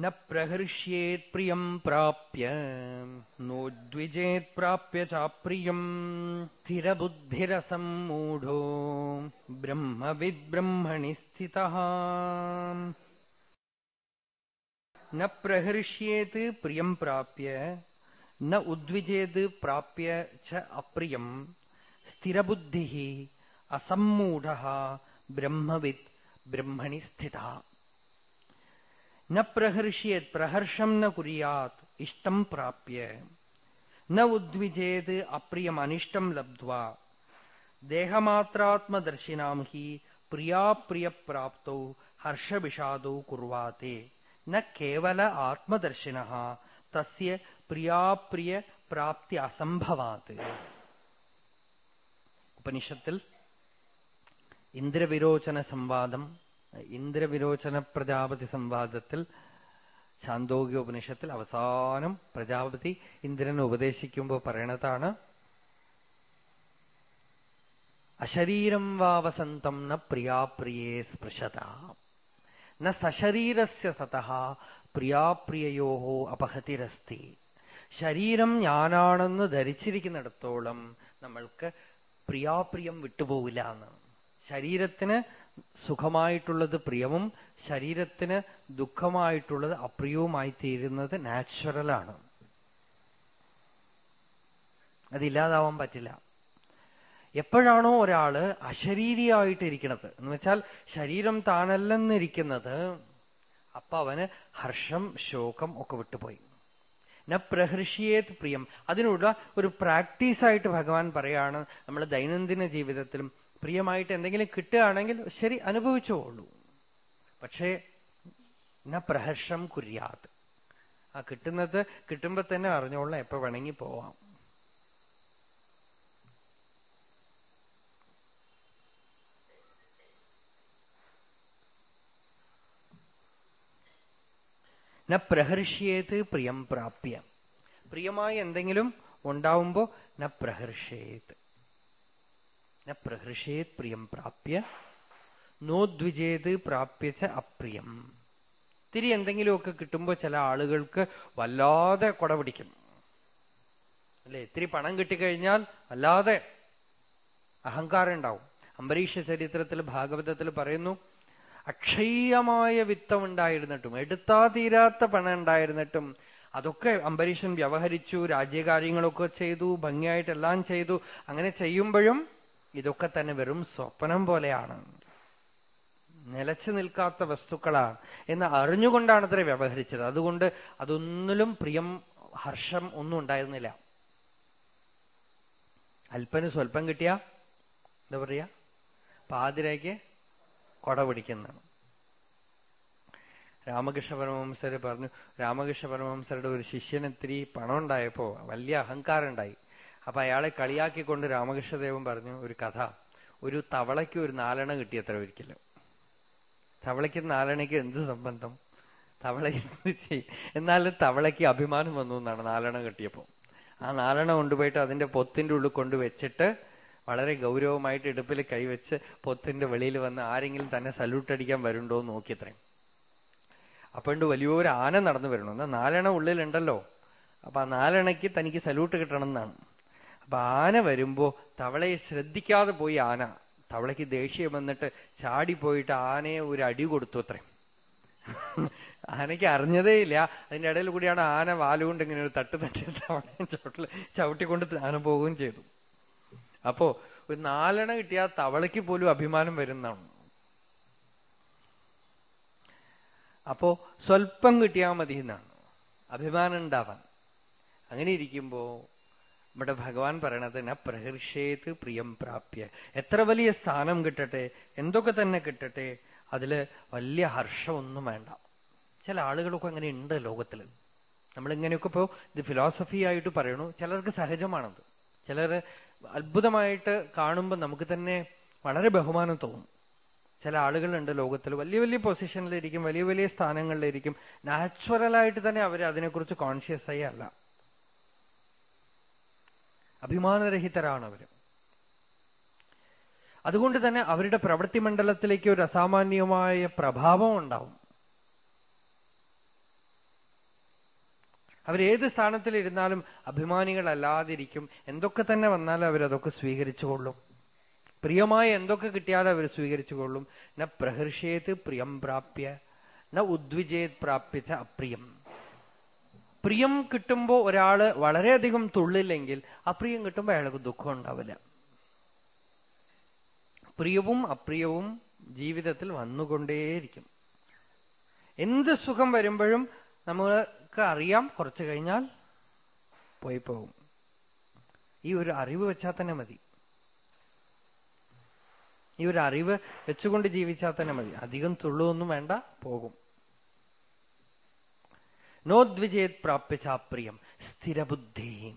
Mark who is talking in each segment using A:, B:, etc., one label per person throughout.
A: न प्रहृष्येत् प्रियम् प्राप्य नोद्विजेत् प्राप्य चाप्रियम् स्थितः। न प्रहृष्येत् प्रियम् प्राप्य न उद्विजेत् प्राप्य च अप्रियम् स्थिरबुद्धिः असम्मूढः ब्रह्मवित् ब्रह्मणि स्थितः न प्रहर्ष्येत प्रहर्षम न कुरियात इष्टम प्राप्य। न उद्विजेत अप्रियम अनिष्टम लब्ध्वा। देहमात्रात्मदर्शिनाम ही प्रिया प्रिय प्राप्त हर्ष विषाद कुर्वाते। न केवल आत्मदर्शिन, तस्य प्रिया प्रिय प्राप्ति असंभवात उपनिषत्तिल। इंद्र विरोचन संवादम ഇന്ദ്രവിരോചന പ്രജാപതി സംവാദത്തിൽ ശാന്തോഗ്യ ഉപനിഷത്തിൽ അവസാനം പ്രജാപതി ഇന്ദ്രനെ ഉപദേശിക്കുമ്പോൾ പറയണതാണ് അശരീരം വാവസന്തം ന പ്രിയാപ്രിയേ സ്പൃശത. ന സശരീരസ്യ സതഃ പ്രിയാപ്രിയയോ അപഹതിരസ്തി. ശരീരം ഞാനാണെന്ന് ധരിച്ചിരിക്കുന്നിടത്തോളം നമ്മൾക്ക് പ്രിയാപ്രിയം വിട്ടുപോകില്ല എന്ന്. ശരീരത്തിന് സുഖമായിട്ടുള്ളത് പ്രിയവും ശരീരത്തിന് ദുഃഖമായിട്ടുള്ളത് അപ്രിയവുമായി തീരുന്നത് നാച്ചുറലാണ് അതില്ലാതാവാൻ പറ്റില്ല. എപ്പോഴാണോ ഒരാൾ അശരീരിയായിട്ടിരിക്കുന്നത് എന്ന് വെച്ചാൽ ശരീരം താനല്ലെന്നിരിക്കുന്നത് അപ്പൊ അവന് ഹർഷം ശോകം ഒക്കെ വിട്ടുപോയി. ന പ്രഹൃഷിയേത് പ്രിയം. അതിനുള്ള ഒരു പ്രാക്ടീസായിട്ട് ഭഗവാൻ പറയാണ് നമ്മുടെ ദൈനംദിന ജീവിതത്തിലും പ്രിയമായിട്ട് എന്തെങ്കിലും കിട്ടുകയാണെങ്കിൽ ശരി അനുഭവിച്ചോളൂ പക്ഷേ ന പ്രഹർഷം കുര്യാത്. ആ കിട്ടുന്നത് കിട്ടുമ്പോ തന്നെ അറിഞ്ഞോളാം എപ്പോ വേണമെങ്കിൽ പോവാം. ന പ്രഹർഷ്യേത് പ്രിയം പ്രാപ്യ. പ്രിയമായി എന്തെങ്കിലും ഉണ്ടാവുമ്പോ ന പ്രഹർഷേത് ന പ്രഹർഷേത് പ്രിയം പ്രാപ്യ നോദ്വിജേത് പ്രാപ്യച്ച അപ്രിയം തിരി എന്തെങ്കിലുമൊക്കെ കിട്ടുമ്പോൾ ചില ആളുകൾക്ക് വല്ലാതെ കൊട പിടിക്കും അല്ലെ? ഇത്തിരി പണം കിട്ടിക്കഴിഞ്ഞാൽ വല്ലാതെ അഹങ്കാരം ഉണ്ടാവും. അംബരീഷ ചരിത്രത്തിൽ ഭാഗവതത്തിൽ പറയുന്നു അക്ഷയമായ വിത്തം ഉണ്ടായിരുന്നിട്ടും എടുത്താ തീരാത്ത പണം ഉണ്ടായിരുന്നിട്ടും അതൊക്കെ അംബരീഷൻ വ്യവഹരിച്ചു രാജ്യകാര്യങ്ങളൊക്കെ ചെയ്തു ഭംഗിയായിട്ടെല്ലാം ചെയ്തു അങ്ങനെ ചെയ്യുമ്പോഴും ഇതൊക്കെ തന്നെ വെറും സ്വപ്നം പോലെയാണ്. നിലച്ചു നിൽക്കാത്ത വസ്തുക്കളാണ്. എന്ന് അറിഞ്ഞുകൊണ്ടാണ് അത്ര വ്യവഹരിച്ചത്. അതുകൊണ്ട് അതൊന്നിലും പ്രിയം ഹർഷം ഒന്നും ഉണ്ടായിരുന്നില്ല. അല്പന് സ്വല്പം കിട്ടിയ എന്താ പറയാ? പാതിരയ്ക്ക് കൊട പിടിക്കുന്നതാണ്. രാമകൃഷ്ണ പരമഹംസര് പറഞ്ഞു രാമകൃഷ്ണ പരമഹംസരുടെ ഒരു ശിഷ്യന് ഇത്തിരി പണം ഉണ്ടായപ്പോ വലിയ അഹങ്കാരം ഉണ്ടായി അപ്പൊ അയാളെ കളിയാക്കിക്കൊണ്ട് രാമകൃഷ്ണദേവൻ പറഞ്ഞു ഒരു കഥ. ഒരു തവളയ്ക്ക് ഒരു നാലെണ്ണ കിട്ടിയത്ര ഒരിക്കലും. തവളയ്ക്ക് നാലെണ്ണയ്ക്ക് എന്ത് സംബന്ധം? തവള എന്ത് എന്നാലും തവളയ്ക്ക് അഭിമാനം വന്നു എന്നാണ് നാലെണ്ണ കിട്ടിയപ്പോ. ആ നാലെണ്ണ കൊണ്ടുപോയിട്ട് അതിന്റെ പൊത്തിന്റെ ഉള്ളിൽ കൊണ്ടുവച്ചിട്ട് വളരെ ഗൗരവമായിട്ട് ഇടുപ്പിൽ കൈവച്ച് പൊത്തിന്റെ വെളിയിൽ വന്ന് ആരെങ്കിലും തന്നെ സല്യൂട്ട് അടിക്കാൻ വരുന്നുണ്ടോ എന്ന് നോക്കിയത്രയും അപ്പോണ്ട് വലിയൊരു ആന നടന്നു വരണം. എന്നാ നാലെണ്ണ ഉള്ളിലുണ്ടല്ലോ. അപ്പൊ ആ നാലെണ്ണയ്ക്ക് തനിക്ക് സല്യൂട്ട് കിട്ടണം എന്നാണ്. അപ്പൊ ആന വരുമ്പോ തവളയെ ശ്രദ്ധിക്കാതെ പോയി ആന. തവളയ്ക്ക് ദേഷ്യം വന്നിട്ട് ചാടിപ്പോയിട്ട് ആനയെ ഒരു അടി കൊടുത്തു അത്രയും ആനയ്ക്ക് അറിഞ്ഞതേ ഇല്ല. അതിന്റെ ഇടയിൽ കൂടിയാണ് ആന വാലുകൊണ്ട് ഇങ്ങനെ ഒരു തട്ട് തട്ടി ചവിട്ടിൽ ചവിട്ടിക്കൊണ്ട് ആന പോവുകയും ചെയ്തു. അപ്പോ ഒരു നാലെണ്ണ കിട്ടിയാൽ തവളയ്ക്ക് പോലും അഭിമാനം വരുന്നതാണ്. അപ്പോ സ്വല്പം കിട്ടിയാൽ മതി എന്നാണ് അഭിമാനം ഉണ്ടാവാൻ. അങ്ങനെ ഇരിക്കുമ്പോ നമ്മുടെ ഭഗവാൻ പറയണത് ന പ്രഹർഷേത് പ്രിയം പ്രാപ്യ. എത്ര വലിയ സ്ഥാനം കിട്ടട്ടെ എന്തൊക്കെ തന്നെ കിട്ടട്ടെ അതിൽ വലിയ ഹർഷമൊന്നും വേണ്ട. ചില ആളുകളൊക്കെ അങ്ങനെ ഉണ്ട് ലോകത്തിൽ നമ്മളിങ്ങനെയൊക്കെ ഇപ്പോ ഇത് ഫിലോസഫി ആയിട്ട് പറയണു ചിലർക്ക് സഹജമാണത്. ചിലർ അത്ഭുതമായിട്ട് കാണുമ്പോൾ നമുക്ക് തന്നെ വളരെ ബഹുമാനം തോന്നും. ചില ആളുകളുണ്ട് ലോകത്തിൽ വലിയ വലിയ പൊസിഷനിലിരിക്കും വലിയ വലിയ സ്ഥാനങ്ങളിലിരിക്കും. നാച്ചുറലായിട്ട് തന്നെ അവർ അതിനെക്കുറിച്ച് കോൺഷ്യസ് ആയി അല്ല. അഭിമാനരഹിതരാണ് അവർ അതുകൊണ്ട് തന്നെ അവരുടെ പ്രവൃത്തി മണ്ഡലത്തിലേക്ക് ഒരു അസാമാന്യമായ പ്രഭാവം ഉണ്ടാവും. അവരേത് സ്ഥാനത്തിലിരുന്നാലും അഭിമാനികളല്ലാതിരിക്കും. എന്തൊക്കെ തന്നെ വന്നാലും അവരതൊക്കെ സ്വീകരിച്ചുകൊള്ളും. പ്രിയമായ എന്തൊക്കെ കിട്ടിയാലും അവർ സ്വീകരിച്ചുകൊള്ളും. ന പ്രഹർഷേത് പ്രിയം പ്രാപ്യ ന ഉദ്വിജേത് പ്രാപ്യച്ച അപ്രിയം. പ്രിയം കിട്ടുമ്പോ ഒരാൾ വളരെയധികം തുള്ളില്ലെങ്കിൽ അപ്രിയം കിട്ടുമ്പോ അയാൾക്ക് ദുഃഖം ഉണ്ടാവില്ല. പ്രിയവും അപ്രിയവും ജീവിതത്തിൽ വന്നുകൊണ്ടേയിരിക്കും. എന്ത് സുഖം വരുമ്പോഴും നമ്മൾക്ക് അറിയാം കുറച്ചു കഴിഞ്ഞാൽ പോയി പോകും. ഈ ഒരു അറിവ് വെച്ചാൽ തന്നെ മതി. ഈ ഒരു അറിവ് വെച്ചുകൊണ്ട് ജീവിച്ചാൽ തന്നെ മതി. അധികം തുള്ളുവൊന്നും വേണ്ട പോകും. നോദ്വിജയത് പ്രാപ്യചാപ്രിയം സ്ഥിരബുദ്ധി.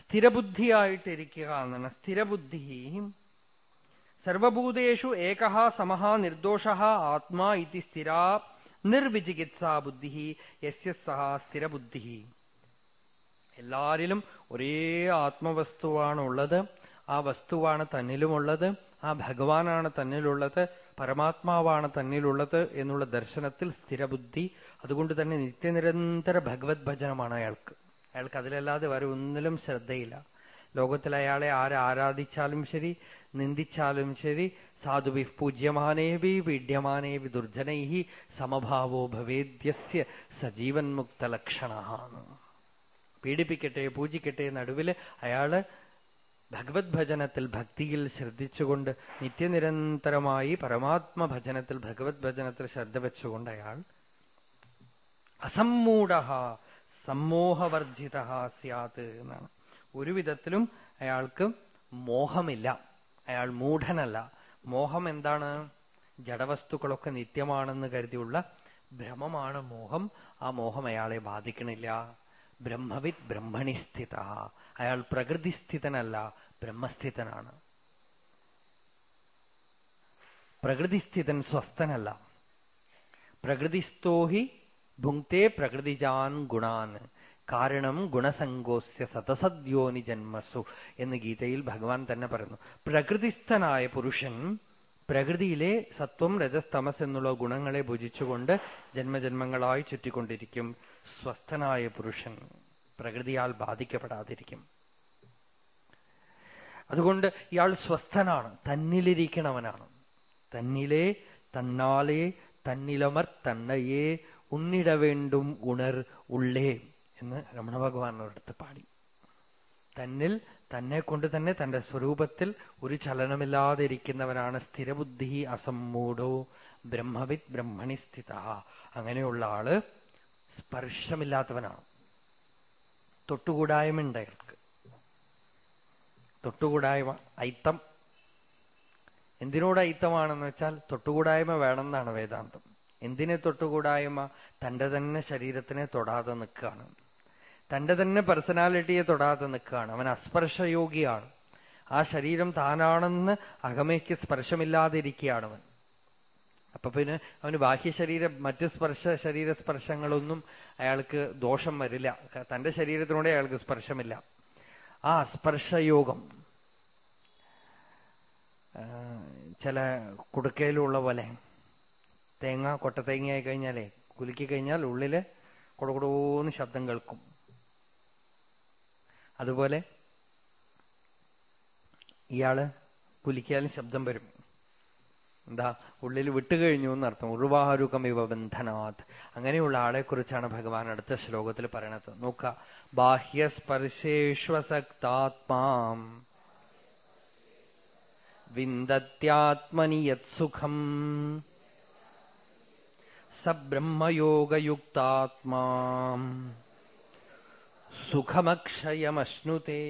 A: സ്ഥിരബുദ്ധിയായിട്ടിരിക്കുക എന്നാണ്. സ്ഥിരബുദ്ധി. സർവഭൂതേഷു ഏക സമഹ നിർദോഷ ആത്മാ ഇതി സ്ഥിരാ നിർവിചികിത്സാ ബുദ്ധി. യസ്യ സഹ സ്ഥിരബുദ്ധി. എല്ലാരിലും ഒരേ ആത്മവസ്തുവാണുള്ളത്. ആ വസ്തുവാണ് തന്നിലുമുള്ളത്. ആ ഭഗവാനാണ് തന്നിലുള്ളത്. പരമാത്മാവാണ് തന്നിലുള്ളത് എന്നുള്ള ദർശനത്തിൽ സ്ഥിരബുദ്ധി അതുകൊണ്ട് തന്നെ നിത്യനിരന്തര ഭഗവത് ഭജനമാണ് അയാൾക്ക്. അയാൾക്ക് അതിലല്ലാതെ വേറെ ഒന്നിലും ശ്രദ്ധയില്ല. ലോകത്തിൽ അയാളെ ആരെ ആരാധിച്ചാലും ശരി നിന്ദിച്ചാലും ശരി സാധുവി പൂജ്യമാനേവി പീഡ്യമാനേവി ദുർജനൈഹി സമഭാവോ ഭവേദ്യസ്യ സജീവൻ മുക്ത ലക്ഷണ പീഡിപ്പിക്കട്ടെ പൂജിക്കട്ടെ നടുവിൽ അയാൾ ഭഗവത് ഭജനത്തിൽ ഭക്തിയിൽ ശ്രദ്ധിച്ചുകൊണ്ട് നിത്യനിരന്തരമായി പരമാത്മ ഭജനത്തിൽ ഭഗവത് ഭജനത്തിൽ ശ്രദ്ധ വെച്ചുകൊണ്ട് അയാൾ അസമ്മൂഢ സമ്മോഹവർജിത സ്യാത് എന്നാണ്. ഒരു വിധത്തിലും അയാൾക്ക് മോഹമില്ല. അയാൾ മൂഢനല്ല. മോഹം എന്താണ്? ജഡവസ്തുക്കളൊക്കെ നിത്യമാണെന്ന് കരുതിയുള്ള ഭ്രമമാണ് മോഹം. ആ മോഹം അയാളെ ബാധിക്കണില്ല. ബ്രഹ്മവിത് ബ്രഹ്മണിസ്ഥിത. അയാൾ പ്രകൃതിസ്ഥിതനല്ല ബ്രഹ്മസ്ഥിതനാണ്. പ്രകൃതിസ്ഥിതൻ സ്വസ്ഥനല്ല. പ്രകൃതിസ്ഥോഹി ഭുങ്ക്തേ പ്രകൃതിജാൻ ഗുണാൻ. കാരണം ഗുണസംഗോസ്യ സതസദ്യോനി ജന്മസു എന്ന് ഗീതയിൽ ഭഗവാൻ തന്നെ പറയുന്നു. പ്രകൃതിസ്ഥനായ പുരുഷൻ പ്രകൃതിയിലെ സത്വം രജസ്തമസ് എന്നുള്ള ഗുണങ്ങളെ ഭുജിച്ചുകൊണ്ട് ജന്മജന്മങ്ങളായി ചുറ്റിക്കൊണ്ടിരിക്കും. സ്വസ്ഥനായ പുരുഷൻ. പ്രകൃതിയാൽ ബാധിക്കപ്പെടാതിരിക്കും. അതുകൊണ്ട് ഇയാൾ സ്വസ്ഥനാണ് തന്നിലിരിക്കണവനാണ്. തന്നിലെ തന്നാലെ തന്നിലമർ തന്നയെ ഉണ്ണിട വേണ്ടും ഉണർ ഉള്ളേ എന്ന് രമണ ഭഗവാൻ ഒരിടത്ത് പാടി. തന്നിൽ തന്നെ കൊണ്ട് തന്നെ തന്റെ സ്വരൂപത്തിൽ ഒരു ചലനമില്ലാതിരിക്കുന്നവനാണ് സ്ഥിരബുദ്ധി അസമ്മൂഢോ ബ്രഹ്മവിത് ബ്രഹ്മണി സ്ഥിത. അങ്ങനെയുള്ള ആൾ സ്പർശമില്ലാത്തവനാണ്. തൊട്ടുകൂടായ്മ അയാൾക്ക്. തൊട്ടുകൂടായ്മ ഐത്തം എന്തിനോട് ഐത്തമാണെന്ന് വെച്ചാൽ തൊട്ടുകൂടായ്മ വേണമെന്നാണ് വേദാന്തം. എന്തിനെ തൊട്ടുകൂടായ്മ? തന്റെ തന്നെ ശരീരത്തിനെ തൊടാതെ നിൽക്കുകയാണ്. തന്റെ തന്നെ പേഴ്സണാലിറ്റിയെ തൊടാതെ നിൽക്കുകയാണ്. അവൻ അസ്പർശയോഗിയാണ് ആ ശരീരം താനാണെന്ന് അകമയ്ക്ക് സ്പർശമില്ലാതിരിക്കുകയാണ് അവൻ. അപ്പൊ പിന്നെ അവന് ബാഹ്യ ശരീര മറ്റ് സ്പർശ ശരീര സ്പർശങ്ങളൊന്നും അയാൾക്ക് ദോഷം വരില്ല. തന്റെ ശരീരത്തിനോടെ അയാൾക്ക് സ്പർശമില്ല. ആ സ്പർശയോഗം ചില കുടുക്കയിലുള്ള പോലെ തേങ്ങ കൊട്ട തേങ്ങയായി കഴിഞ്ഞാലേ കുലുക്കി കഴിഞ്ഞാൽ ഉള്ളിൽ കൊടുകൊടൂന്ന് ശബ്ദം കേൾക്കും. അതുപോലെ ഇയാൾ കുലിക്കാലും ശബ്ദം വരും. എന്താ ഉള്ളിൽ വിട്ടുകഴിഞ്ഞു എന്നർത്ഥം. ഉർവാഹാരുക്കമിവ ബന്ധനാഥ് അങ്ങനെയുള്ള ആളെ കുറിച്ചാണ് ഭഗവാൻ അടുത്ത ശ്ലോകത്തിൽ പറയണത്. നോക്ക ബാഹ്യസ്പർശേഷ്വസക്താത്മാം വിന്ദത്യാത്മനി യത്സുഖം സബ്രഹ്മയോഗയുക്താത്മാ സുഖമക്ഷയമശ്നുതേ.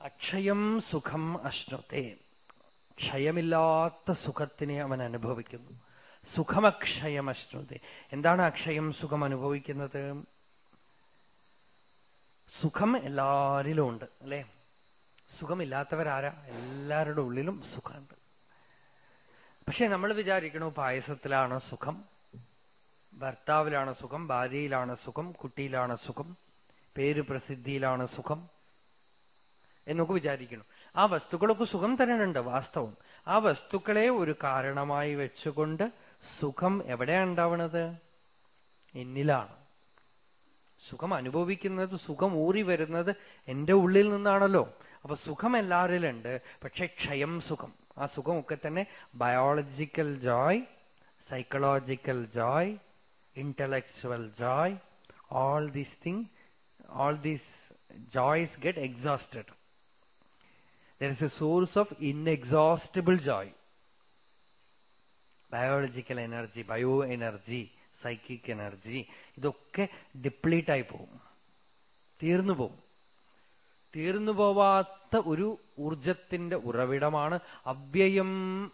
A: അക്ഷയം സുഖം അശ്നുതേ. ക്ഷയമില്ലാത്ത സുഖത്തിനെ അവൻ അനുഭവിക്കുന്നു. സുഖമക്ഷയമശ്നുതി എന്താണ് അക്ഷയം സുഖം അനുഭവിക്കുന്നത്? സുഖം എല്ലാരിലും ഉണ്ട് അല്ലെ? സുഖമില്ലാത്തവരാരാ? എല്ലാവരുടെ ഉള്ളിലും സുഖമുണ്ട്. പക്ഷെ നമ്മൾ വിചാരിക്കണു പായസത്തിലാണ് സുഖം ഭർത്താവിലാണ് സുഖം ഭാര്യയിലാണ് സുഖം കുട്ടിയിലാണ് സുഖം പേര് പ്രസിദ്ധിയിലാണ് സുഖം എന്നൊക്കെ വിചാരിക്കണം. ആ വസ്തുക്കളൊക്കെ സുഖം തരണുണ്ട് വാസ്തവം. ആ വസ്തുക്കളെ ഒരു കാരണമായി വെച്ചുകൊണ്ട് സുഖം എവിടെയാണ് ഉണ്ടാവണത്? എന്നിലാണ്. സുഖം അനുഭവിക്കുന്നത് സുഖം ഊറി വരുന്നത് എന്റെ ഉള്ളിൽ നിന്നാണല്ലോ. അപ്പൊ സുഖം എല്ലാവരിലുണ്ട് പക്ഷെ ക്ഷയം സുഖം. ആ സുഖമൊക്കെ തന്നെ biological joy psychological joy intellectual joy all these things, all these joys get exhausted. There is a source of inexhaustible joy. Biological energy bio energy psychic energy ഇതൊക്കെ ഡിപ്ലീറ്റ് ആയി പോകും. തീർന്നു പോകും. തീർന്നു പോവാത്ത ഒരു ഊർജത്തിന്റെ ഉറവിടമാണ് അവ്യയം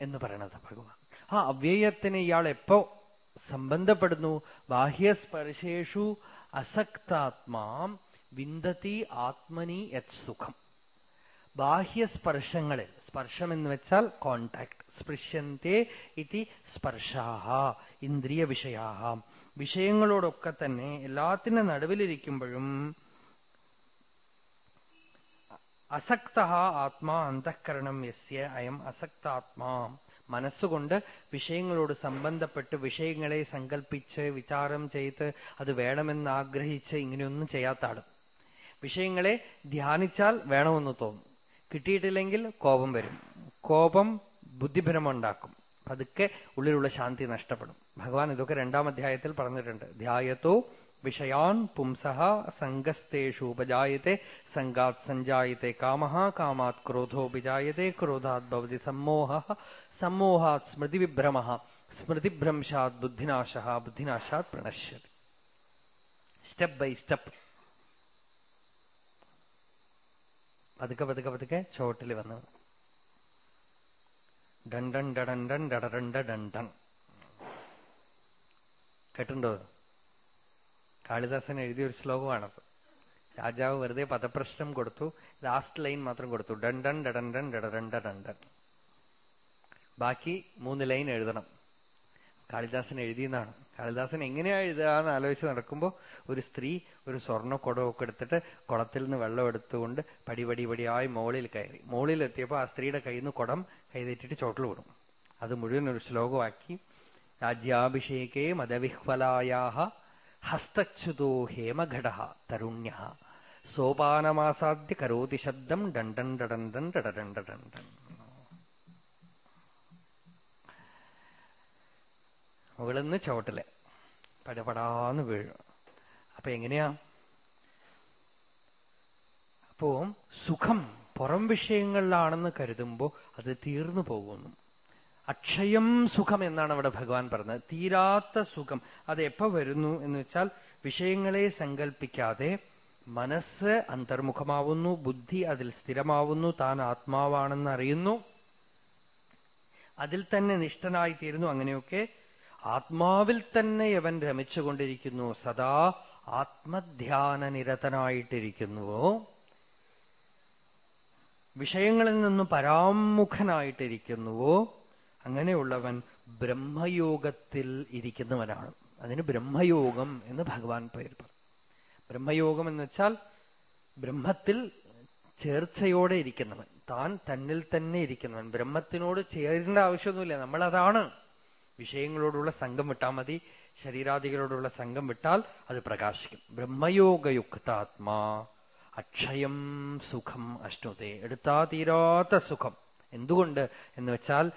A: എന്ന് പറയണത് ഭഗവാൻ. ആ അവ്യയത്തിന് ഇയാൾ എപ്പോ സംബന്ധപ്പെടുന്നു? ബാഹ്യസ്പർശേഷു അസക്താത്മാ വിന്ദതി ആത്മനി യത് സുഖം. ബാഹ്യസ്പർശങ്ങളിൽ സ്പർശം എന്ന് വെച്ചാൽ കോണ്ടാക്ട് സ്പൃശ്യന്തെ ഇതി സ്പർശാഹ ഇന്ദ്രിയ വിഷയാഹ. വിഷയങ്ങളോടൊക്കെ തന്നെ എല്ലാത്തിന്റെ നടുവിലിരിക്കുമ്പോഴും അസക്ത ആത്മാ അന്തഃകരണം യസ്യ അയം അസക്താത്മാ. മനസ്സുകൊണ്ട് വിഷയങ്ങളോട് സംബന്ധപ്പെട്ട് വിഷയങ്ങളെ സങ്കല്പിച്ച് വിചാരം ചെയ്ത് അത് വേണമെന്ന് ആഗ്രഹിച്ച് ഇങ്ങനെയൊന്നും ചെയ്യാത്ത ആൾ വിഷയങ്ങളെ ധ്യാനിച്ചാൽ വേണമെന്ന് തോന്നും. കിട്ടിയിട്ടില്ലെങ്കിൽ കോപം വരും കോപം ബുദ്ധിഭ്രമം ഉണ്ടാക്കും പതുക്കെ ഉള്ളിലുള്ള ശാന്തി നഷ്ടപ്പെടും ഭഗവാൻ ഇതൊക്കെ രണ്ടാം അധ്യായത്തിൽ പറഞ്ഞിട്ടുണ്ട് ധ്യായത്തോ വിഷയാൻ പുംസഃ സംഗസ്തേഷു ഉപജായത്തെ സംഗാത് സഞ്ജായത്തെ കാമഃ കാമാത് ക്രോധോപിജായത്തെ ക്രോധാത് ഭവതി സമ്മോഹ സമ്മോഹാത് സ്മൃതിവിഭ്രമ സ്മൃതിഭ്രംശാത് ബുദ്ധിനാശ ബുദ്ധിനാശാത് പ്രണശ്യതി സ്റ്റെപ്പ് ബൈ സ്റ്റെപ്പ് പതുക്കെ പതുക്കെ പതുക്കെ ചോട്ടിൽ വന്നു. ഡണ്ടൻ ഡടണ്ടൻ ഡടരണ്ട ഡണ്ടൻ കേട്ടുണ്ടോ കാളിദാസൻ എഴുതിയ ഒരു ശ്ലോകമാണത് രാജാവ് വെറുതെ പദപ്രശ്നം കൊടുത്തു. ലാസ്റ്റ് ലൈൻ മാത്രം കൊടുത്തു. ഡണ്ടൻ ഡൺ ഡടരണ്ട ഡണ്ടൻ ബാക്കി മൂന്ന് ലൈൻ എഴുതണം. കാളിദാസൻ എഴുതിയെന്നാണ്. കാളിദാസൻ എങ്ങനെയാ എഴുതുക എന്ന് ആലോചിച്ച് നടക്കുമ്പോൾ ഒരു സ്ത്രീ ഒരു സ്വർണ കുടമൊക്കെ എടുത്തിട്ട് കുളത്തിൽ നിന്ന് വെള്ളം എടുത്തുകൊണ്ട് പടിപടി പടിയായി മോളിൽ കയറി. മുകളിലെത്തിയപ്പോൾ ആ സ്ത്രീയുടെ കയ്യിൽ നിന്ന് കുടം കൈതേറ്റിട്ട് ചോട്ടിൽ വിടും. അത് മുഴുവൻ ഒരു ശ്ലോകമാക്കി. രാജ്യാഭിഷേകേ മതവിഹ്വലായാഹ ഹസ്തച്യുതോ ഹേമഘട തരുണ്യ സോപാനമാസാദ്യ കരോതി ശബ്ദം ഡണ്ടൻ ഡൺ ഡടരണ്ടടണ്ടൻ മുകളിന്ന് ചുവട്ടിൽ. പടപടാന്ന് വീഴും. അപ്പൊ എങ്ങനെയാ? അപ്പോ സുഖം പുറം വിഷയങ്ങളിലാണെന്ന് കരുതുമ്പോ അത് തീർന്നു പോകുന്നു. അക്ഷയം സുഖം എന്നാണ് അവിടെ ഭഗവാൻ പറഞ്ഞത്. തീരാത്ത സുഖം. അത് എപ്പോ വരുന്നു എന്ന് വെച്ചാൽ വിഷയങ്ങളെ സങ്കല്പിക്കാതെ മനസ്സ് അന്തർമുഖമാവുന്നു ബുദ്ധി അതിൽ സ്ഥിരമാവുന്നു താൻ ആത്മാവാണെന്ന് അറിയുന്നു. അതിൽ തന്നെ നിഷ്ഠനായിത്തീരുന്നു അങ്ങനെയൊക്കെ ആത്മാവിൽ തന്നെ അവൻ രമിച്ചുകൊണ്ടിരിക്കുന്നു. സദാ ആത്മധ്യാന നിരതനായിട്ടിരിക്കുന്നുവോ വിഷയങ്ങളിൽ നിന്ന് പരാമുഖനായിട്ടിരിക്കുന്നുവോ? അങ്ങനെയുള്ളവൻ ബ്രഹ്മയോഗത്തിൽ ഇരിക്കുന്നവനാണ്. അതിന് ബ്രഹ്മയോഗം എന്ന് ഭഗവാൻ പേര് പറഞ്ഞു. ബ്രഹ്മയോഗം എന്ന് വെച്ചാൽ ബ്രഹ്മത്തിൽ ചേർച്ചയോടെ ഇരിക്കുന്നവൻ. താൻ തന്നിൽ തന്നെ ഇരിക്കുന്നവൻ. ബ്രഹ്മത്തിനോട് ചേരേണ്ട ആവശ്യമൊന്നുമില്ല. നമ്മളതാണ്. വിഷയങ്ങളോടുള്ള സംഘം വിട്ടാൽ മതി ശരീരാദികളോടുള്ള സംഘം വിട്ടാൽ അത് പ്രകാശിക്കും. ബ്രഹ്മയോഗയുക്താത്മാ അക്ഷയം സുഖം അശ്നുതേ. എടുത്താ തീരാത്ത സുഖം. എന്തുകൊണ്ട് എന്ന് വെച്ചാൽ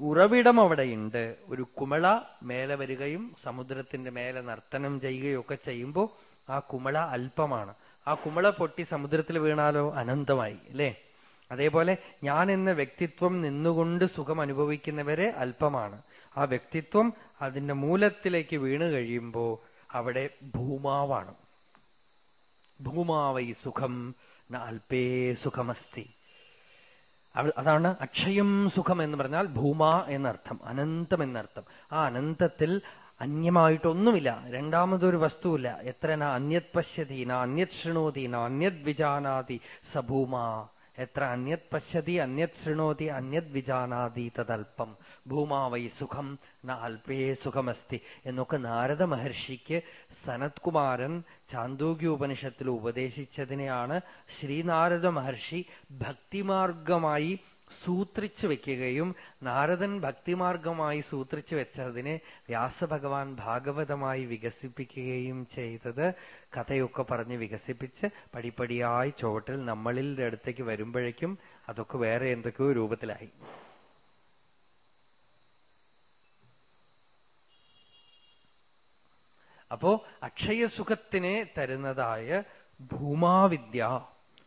A: ഉറവിടം അവിടെയുണ്ട്. ഒരു കുമള മേലെ വരികയും സമുദ്രത്തിന്റെ മേലെ നർത്തനം ചെയ്യുകയും ഒക്കെ ചെയ്യുമ്പോൾ ആ കുമള അല്പമാണ്. ആ കുമള പൊട്ടി സമുദ്രത്തിൽ വീണാലോ അനന്തമായി അല്ലേ? അതേപോലെ ഞാൻ എന്ന വ്യക്തിത്വം നിന്നുകൊണ്ട് സുഖം അനുഭവിക്കുന്നവരെ അല്പമാണ്. ആ വ്യക്തിത്വം അതിന്റെ മൂലത്തിലേക്ക് വീണു കഴിയുമ്പോ അവിടെ ഭൂമാവാണ്. ഭൂമാവൈ സുഖം അല്പേ സുഖമസ്തി. അതാണ് അക്ഷയം സുഖം എന്ന് പറഞ്ഞാൽ ഭൂമ എന്നർത്ഥം അനന്തം എന്നർത്ഥം. ആ അനന്തത്തിൽ അന്യമായിട്ടൊന്നുമില്ല. രണ്ടാമതൊരു വസ്തുവില്ല. എത്ര ന അന്യത് പശ്യതി ന അന്യത് ശൃണോതി ന അന്യത് വിജാനാതി സഭൂമ. എത്ര അന്യത് പശ്യതി അന്യത് ശൃണോതി അന്യത് വിജാനാതി തദൽപ്പം ഭൂമാ വൈ സുഖം ന അല്പേ സുഖമസ്തി എന്നൊക്കെ നാരദ മഹർഷിക്ക് സനത്കുമാരൻ ചാന്തോഗ്യോപനിഷത്തിൽ ഉപദേശിച്ചതിനെയാണ് ശ്രീനാരദ മഹർഷി ഭക്തിമാർഗമായി സൂത്രിച്ചു വെക്കുകയും നാരദൻ ഭക്തിമാർഗമായി സൂത്രിച്ചു വെച്ചതിനെ വ്യാസഭഗവാൻ ഭാഗവതമായി വികസിപ്പിക്കുകയും ചെയ്തത് കഥയൊക്കെ പറഞ്ഞ് വികസിപ്പിച്ച് പടിപ്പടിയായി ചുവട്ടിൽ നമ്മളിൽ അടുത്തേക്ക് വരുമ്പോഴേക്കും അതൊക്കെ വേറെ എന്തൊക്കെയോ രൂപത്തിലായി. അപ്പോ അക്ഷയസുഖത്തിനെ തരുന്നതായ ഭൂമാവിദ്യ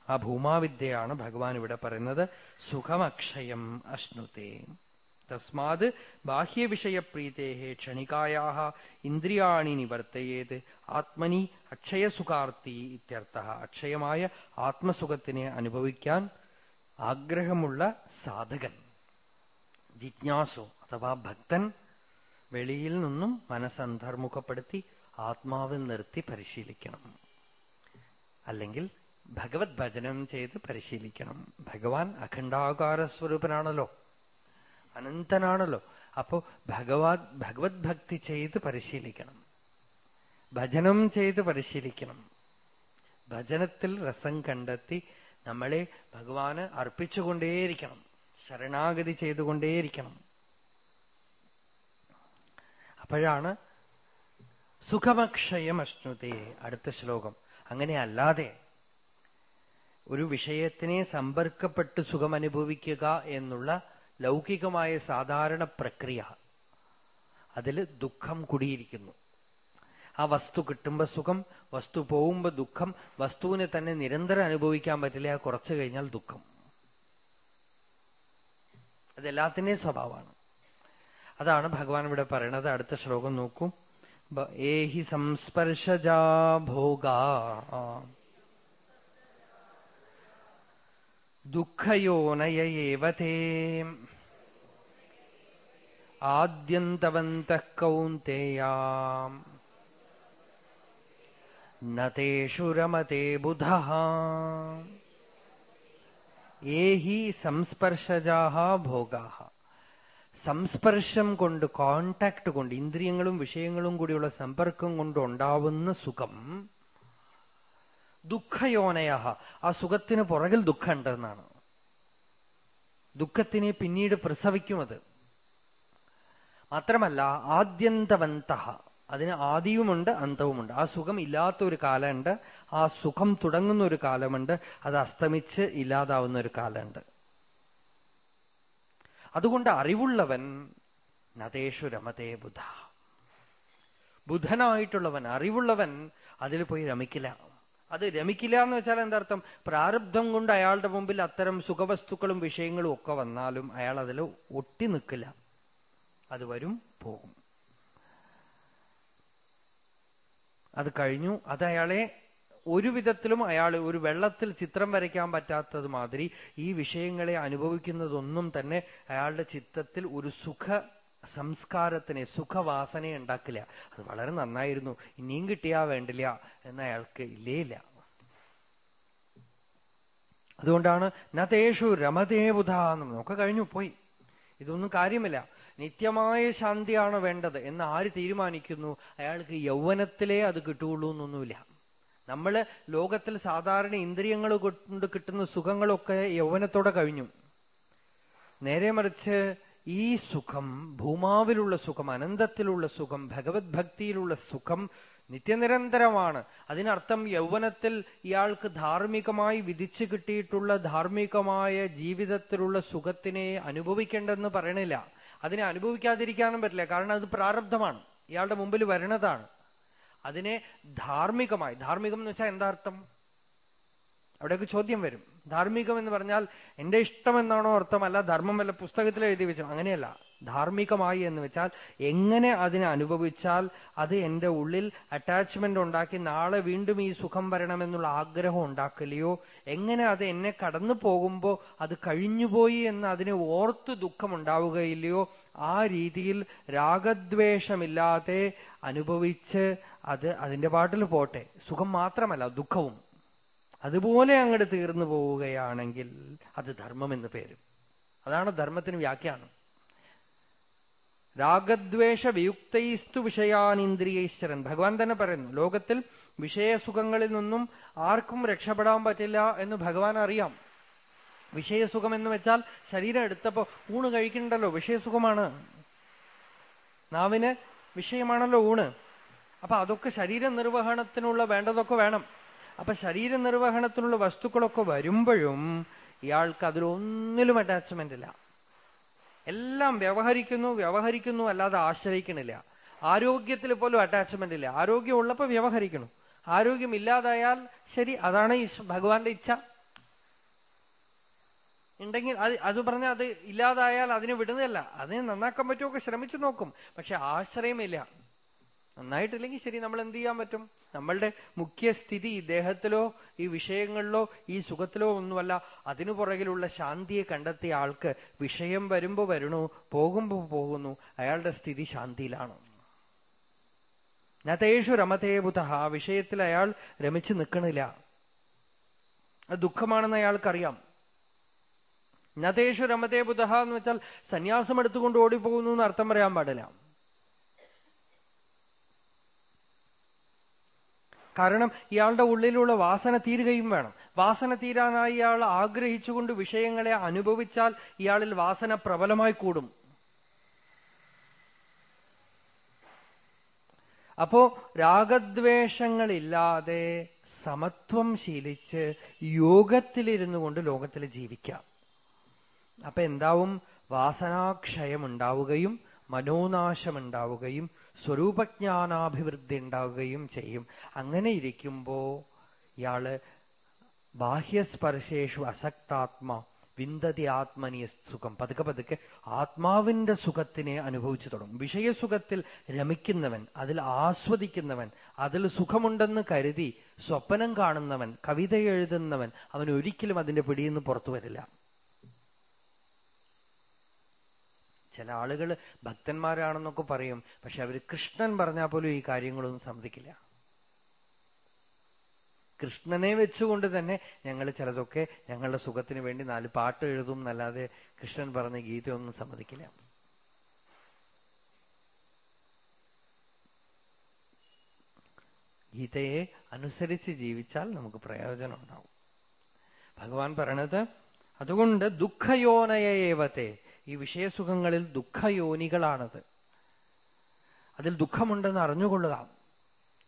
A: ആ ഭൂമാവിദ്യയാണ് ഭഗവാൻ ഇവിടെ പറയുന്നത്. സുഖമക്ഷയം അശ്നുതേ. തസ്മാത് ബാഹ്യവിഷയപ്രീതേ ക്ഷണികായാ ഇന്ദ്രിയാണി നിവർത്തയേത്. ആത്മനി അക്ഷയസുഖാർത്തി ഇത്യർത്ഥ. അക്ഷയമായ ആത്മസുഖത്തിനെ അനുഭവിക്കാൻ ആഗ്രഹമുള്ള സാധകൻ. ജിജ്ഞാസു അഥവാ ഭക്തൻ വെളിയിൽ നിന്നും മനസ്സന്തർമുഖപ്പെടുത്തി ആത്മാവിൽ നിർത്തി പരിശീലിക്കണം. അല്ലെങ്കിൽ ഭഗവത് ഭജനം ചെയ്ത് പരിശീലിക്കണം. ഭഗവാൻ അഖണ്ഡാകാര സ്വരൂപനാണല്ലോ. അനന്തനാണല്ലോ. അപ്പോ ഭഗവത് ഭഗവത് ഭക്തി ചെയ്ത് പരിശീലിക്കണം. ഭജനം ചെയ്ത് പരിശീലിക്കണം. ഭജനത്തിൽ രസം കണ്ടെത്തി നമ്മളെ ഭഗവാന് അർപ്പിച്ചുകൊണ്ടേയിരിക്കണം. ശരണാഗതി ചെയ്തുകൊണ്ടേയിരിക്കണം. അപ്പോഴാണ് സുഖമക്ഷയം അശ്നുതേ അടുത്ത ശ്ലോകം. അങ്ങനെ അല്ലാതെ ഒരു വിഷയത്തിനെ സമ്പർക്കപ്പെട്ട് സുഖമനുഭവിക്കുക എന്നുള്ള ലൗകികമായ സാധാരണ പ്രക്രിയ. അതിൽ ദുഃഖം കൂടിയിരിക്കുന്നു. ആ വസ്തു കിട്ടുമ്പോ സുഖം വസ്തു പോകുമ്പോ ദുഃഖം വസ്തുവിനെ തന്നെ നിരന്തരം അനുഭവിക്കാൻ പറ്റില്ല കുറച്ചു കഴിഞ്ഞാൽ ദുഃഖം. അതെല്ലാത്തിന്റെയും സ്വഭാവമാണ്. അതാണ് ഭഗവാൻ ഇവിടെ പറയണത്. അടുത്ത ശ്ലോകം നോക്കൂ. ഏഹി സംസ്പർശജാ ഭോഗാ. ദുഃഖയോനയേവ ആദ്യന്തവന്ത കൗന്തെയാം. നേഷു രമത്തെ ബുധ. ഏഹി സംസ്പർശജാ ഭോഗാ സംസ്പർശം കൊണ്ട് കോണ്ടാക്ട് കൊണ്ട് ഇന്ദ്രിയങ്ങളും വിഷയങ്ങളും കൂടിയുള്ള സമ്പർക്കം കൊണ്ട് ഉണ്ടാവുന്ന സുഖം ദുഃഖയോനയ ആ സുഖത്തിന് പുറകിൽ ദുഃഖമുണ്ടെന്നാണ്. ദുഃഖത്തിനെ പിന്നീട് പ്രസവിക്കുമത് മാത്രമല്ല ആദ്യന്തവന്ത അതിന് ആദിയുമുണ്ട് അന്തവുമുണ്ട്. ആ സുഖം ഇല്ലാത്ത ഒരു കാലമുണ്ട്. ആ സുഖം തുടങ്ങുന്ന ഒരു കാലമുണ്ട്. അത് അസ്തമിച്ച് ഇല്ലാതാവുന്ന ഒരു കാലമുണ്ട്. അതുകൊണ്ട് അറിവുള്ളവൻ നതേഷു രമതേ ബുധ. ബുധനായിട്ടുള്ളവൻ അറിവുള്ളവൻ അതിൽ പോയി രമിക്കില്ല. അത് രമിക്കില്ല എന്ന് വെച്ചാൽ എന്താർത്ഥം? പ്രാരബ്ധം കൊണ്ട് അയാളുടെ മുമ്പിൽ അത്തരം സുഖവസ്തുക്കളും വിഷയങ്ങളും ഒക്കെ വന്നാലും അയാൾ അതിൽ ഒട്ടി നിൽക്കില്ല. അത് വരും പോകും. അത് കഴിഞ്ഞു. അത് അയാളെ ഒരു വിധത്തിലും അയാൾ ഒരു വെള്ളത്തിൽ ചിത്രം വരയ്ക്കാൻ പറ്റാത്തത് മാതിരി ഈ വിഷയങ്ങളെ അനുഭവിക്കുന്നതൊന്നും തന്നെ അയാളുടെ ചിത്തത്തിൽ ഒരു സുഖ സംസ്കാരത്തിനെ സുഖവാസനയെ ഉണ്ടാക്കില്ല അത് വളരെ നന്നായിരുന്നു. ഇനിയും കിട്ടിയാ വേണ്ടില്ല എന്ന് അയാൾക്ക് ഇല്ലേയില്ല. അതുകൊണ്ടാണ് നതേഷു രമതേബുധ എന്നും നമുക്ക് കഴിഞ്ഞു പോയി. ഇതൊന്നും കാര്യമില്ല. നിത്യമായ ശാന്തിയാണ് വേണ്ടത് എന്ന് ആര് തീരുമാനിക്കുന്നു? അയാൾക്ക് യൗവനത്തിലേ അത് കിട്ടുകയുള്ളൂ എന്നൊന്നുമില്ല. നമ്മൾ ലോകത്തിൽ സാധാരണ ഇന്ദ്രിയങ്ങൾ കൊണ്ട് കിട്ടുന്ന സുഖങ്ങളൊക്കെ യൗവനത്തോടെ കഴിഞ്ഞു. നേരെ മറിച്ച് ഈ സുഖം ഭൂമാവിലുള്ള സുഖം അനന്തത്തിലുള്ള സുഖം ഭഗവത് ഭക്തിയിലുള്ള സുഖം നിത്യനിരന്തരമാണ്. അതിനർത്ഥം യൗവനത്തിൽ ഇയാൾക്ക് ധാർമ്മികമായി വിധിച്ചു കിട്ടിയിട്ടുള്ള ധാർമ്മികമായ ജീവിതത്തിലുള്ള സുഖത്തിനെ അനുഭവിക്കേണ്ടെന്ന് പറയണില്ല. അതിനെ അനുഭവിക്കാതിരിക്കാനും പറ്റില്ല കാരണം അത് പ്രാരബ്ധമാണ്. ഇയാളുടെ മുമ്പിൽ വരണതാണ്. അതിനെ ധാർമ്മികമായി ധാർമ്മികം എന്ന് വെച്ചാൽ എന്താർത്ഥം? അവിടെയൊക്കെ ചോദ്യം വരും. ധാർമ്മികം എന്ന് പറഞ്ഞാൽ എന്റെ ഇഷ്ടമെന്നാണോ അർത്ഥമല്ല ധർമ്മമല്ല പുസ്തകത്തിൽ എഴുതി വെച്ചു? അങ്ങനെയല്ല. ധാർമ്മികമായി എന്ന് വെച്ചാൽ എങ്ങനെ അതിനെ അനുഭവിച്ചാൽ അത് എന്റെ ഉള്ളിൽ അറ്റാച്ച്മെന്റ് ഉണ്ടാക്കി നാളെ വീണ്ടും ഈ സുഖം വരണമെന്നുള്ള ആഗ്രഹം ഉണ്ടാക്കില്ലയോ എങ്ങനെ അത് എന്നെ കടന്നു പോകുമ്പോൾ അത് കഴിഞ്ഞുപോയി എന്ന് അതിനെ ഓർത്ത് ദുഃഖം ഉണ്ടാവുകയില്ലയോ? ആ രീതിയിൽ രാഗദ്വേഷമില്ലാതെ അനുഭവിച്ച് അത് അതിന്റെ പാട്ടിൽ പോട്ടെ. സുഖം മാത്രമല്ല ദുഃഖവും. അതുപോലെ അങ്ങോട്ട് തീർന്നു പോവുകയാണെങ്കിൽ അത് ധർമ്മം എന്ന് പേര്. അതാണ് ധർമ്മത്തിന് വ്യാഖ്യാനം. രാഗദ്വേഷ വിയുക്തൈസ്തു വിഷയാനിന്ദ്രിയൈശ്വരൻ. ഭഗവാൻ തന്നെ പറയുന്നു ലോകത്തിൽ വിഷയസുഖങ്ങളിൽ നിന്നും ആർക്കും രക്ഷപ്പെടാൻ പറ്റില്ല എന്ന് ഭഗവാൻ അറിയാം. വിഷയസുഖം എന്ന് വെച്ചാൽ ശരീരം എടുത്തപ്പോ ഊണ് കഴിക്കണ്ടല്ലോ വിഷയസുഖമാണ്. നാവിന് വിഷയമാണല്ലോ ഊണ്. അപ്പൊ അതൊക്കെ ശരീര നിർവഹണത്തിനുള്ള വേണ്ടതൊക്കെ വേണം. അപ്പൊ ശരീര നിർവഹണത്തിനുള്ള വസ്തുക്കളൊക്കെ വരുമ്പോഴും ഇയാൾക്ക് അതിലൊന്നിലും അറ്റാച്ച്മെന്റ് ഇല്ല. എല്ലാം വ്യവഹരിക്കുന്നു വ്യവഹരിക്കുന്നു അല്ലാതെ ആശ്രയിക്കണില്ല. ആരോഗ്യത്തിൽ പോലും അറ്റാച്ച്മെന്റ് ഇല്ല. ആരോഗ്യം ഉള്ളപ്പോ വ്യവഹരിക്കണം. ആരോഗ്യം ഇല്ലാതായാൽ ശരി അതാണ് ഭഗവാന്റെ ഇച്ഛ. ഉണ്ടെങ്കിൽ അത് അത് പറഞ്ഞാൽ അത് ഇല്ലാതായാൽ അതിനെ വിടുന്നതല്ല. അതിനെ നന്നാക്കാൻ പറ്റുമൊക്കെ ശ്രമിച്ചു നോക്കും. പക്ഷെ ആശ്രയമില്ല. നന്നായിട്ടില്ലെങ്കിൽ ശരി നമ്മൾ എന്ത് ചെയ്യാൻ പറ്റും? നമ്മളുടെ മുഖ്യസ്ഥിതി ദേഹത്തിലോ ഈ വിഷയങ്ങളിലോ ഈ സുഖത്തിലോ ഒന്നുമല്ല. അതിനു പുറകിലുള്ള ശാന്തിയെ കണ്ടെത്തിയ ആൾക്ക് വിഷയം വരുമ്പോ വരണു പോകുമ്പോ പോകുന്നു. അയാളുടെ സ്ഥിതി ശാന്തിയിലാണ്. നതേഷു രമതേ ബുധ. ആ വിഷയത്തിൽ അയാൾ രമിച്ചു നിൽക്കണില്ല. അത് ദുഃഖമാണെന്ന് അയാൾക്കറിയാം. നതേഷു രമതേ ബുധ എന്ന് വെച്ചാൽ സന്യാസം എടുത്തുകൊണ്ട് ഓടിപ്പോകുന്നു എന്ന് അർത്ഥം പറയാൻ പാടില്ല. കാരണം ഇയാളുടെ ഉള്ളിലുള്ള വാസന തീരുകയും വേണം. വാസന തീരാനായി ഇയാൾ ആഗ്രഹിച്ചുകൊണ്ട് വിഷയങ്ങളെ അനുഭവിച്ചാൽ ഇയാളിൽ വാസന പ്രബലമായി കൂടും. അപ്പോ രാഗദ്വേഷങ്ങളില്ലാതെ സമത്വം ശീലിച്ച് യോഗത്തിലിരുന്നു കൊണ്ട് ലോകത്തിൽ ജീവിക്കാം. അപ്പൊ എന്താവും? വാസനാക്ഷയം ഉണ്ടാവുകയും മനോനാശമുണ്ടാവുകയും സ്വരൂപജ്ഞാനാഭിവൃദ്ധി ഉണ്ടാവുകയും ചെയ്യും. അങ്ങനെ ഇരിക്കുമ്പോ ഇയാൾ ബാഹ്യസ്പർശേഷു അസക്താത്മ വിന്തതി ആത്മനിയ സുഖം. പതുക്കെ പതുക്കെ ആത്മാവിന്റെ സുഖത്തിനെ അനുഭവിച്ചു തുടങ്ങും. വിഷയസുഖത്തിൽ രമിക്കുന്നവൻ അതിൽ ആസ്വദിക്കുന്നവൻ അതിൽ സുഖമുണ്ടെന്ന് കരുതി സ്വപ്നം കാണുന്നവൻ കവിത എഴുതുന്നവൻ അവൻ ഒരിക്കലും അതിന്റെ പിടിയിൽ നിന്ന് പുറത്തു വരില്ല. ചില ആളുകൾ ഭക്തന്മാരാണെന്നൊക്കെ പറയും. പക്ഷെ അവർ കൃഷ്ണൻ പറഞ്ഞാൽ പോലും ഈ കാര്യങ്ങളൊന്നും സമ്മതിക്കില്ല. കൃഷ്ണനെ വെച്ചുകൊണ്ട് തന്നെ ഞങ്ങൾ ചിലതൊക്കെ ഞങ്ങളുടെ സുഖത്തിന് വേണ്ടി നാല് പാട്ട് എഴുതും എന്നല്ലാതെ കൃഷ്ണൻ പറഞ്ഞ ഗീതയൊന്നും സമ്മതിക്കില്ല. ഗീതയെ അനുസരിച്ച് ജീവിച്ചാൽ നമുക്ക് പ്രയോജനം ഉണ്ടാവും ഭഗവാൻ പറയണത് അതുകൊണ്ട് ദുഃഖയോനയേവത്തെ ഈ വിഷയസുഖങ്ങളിൽ ദുഃഖയോനികളാണത്. അതിൽ ദുഃഖമുണ്ടെന്ന് അറിഞ്ഞുകൊള്ളുക.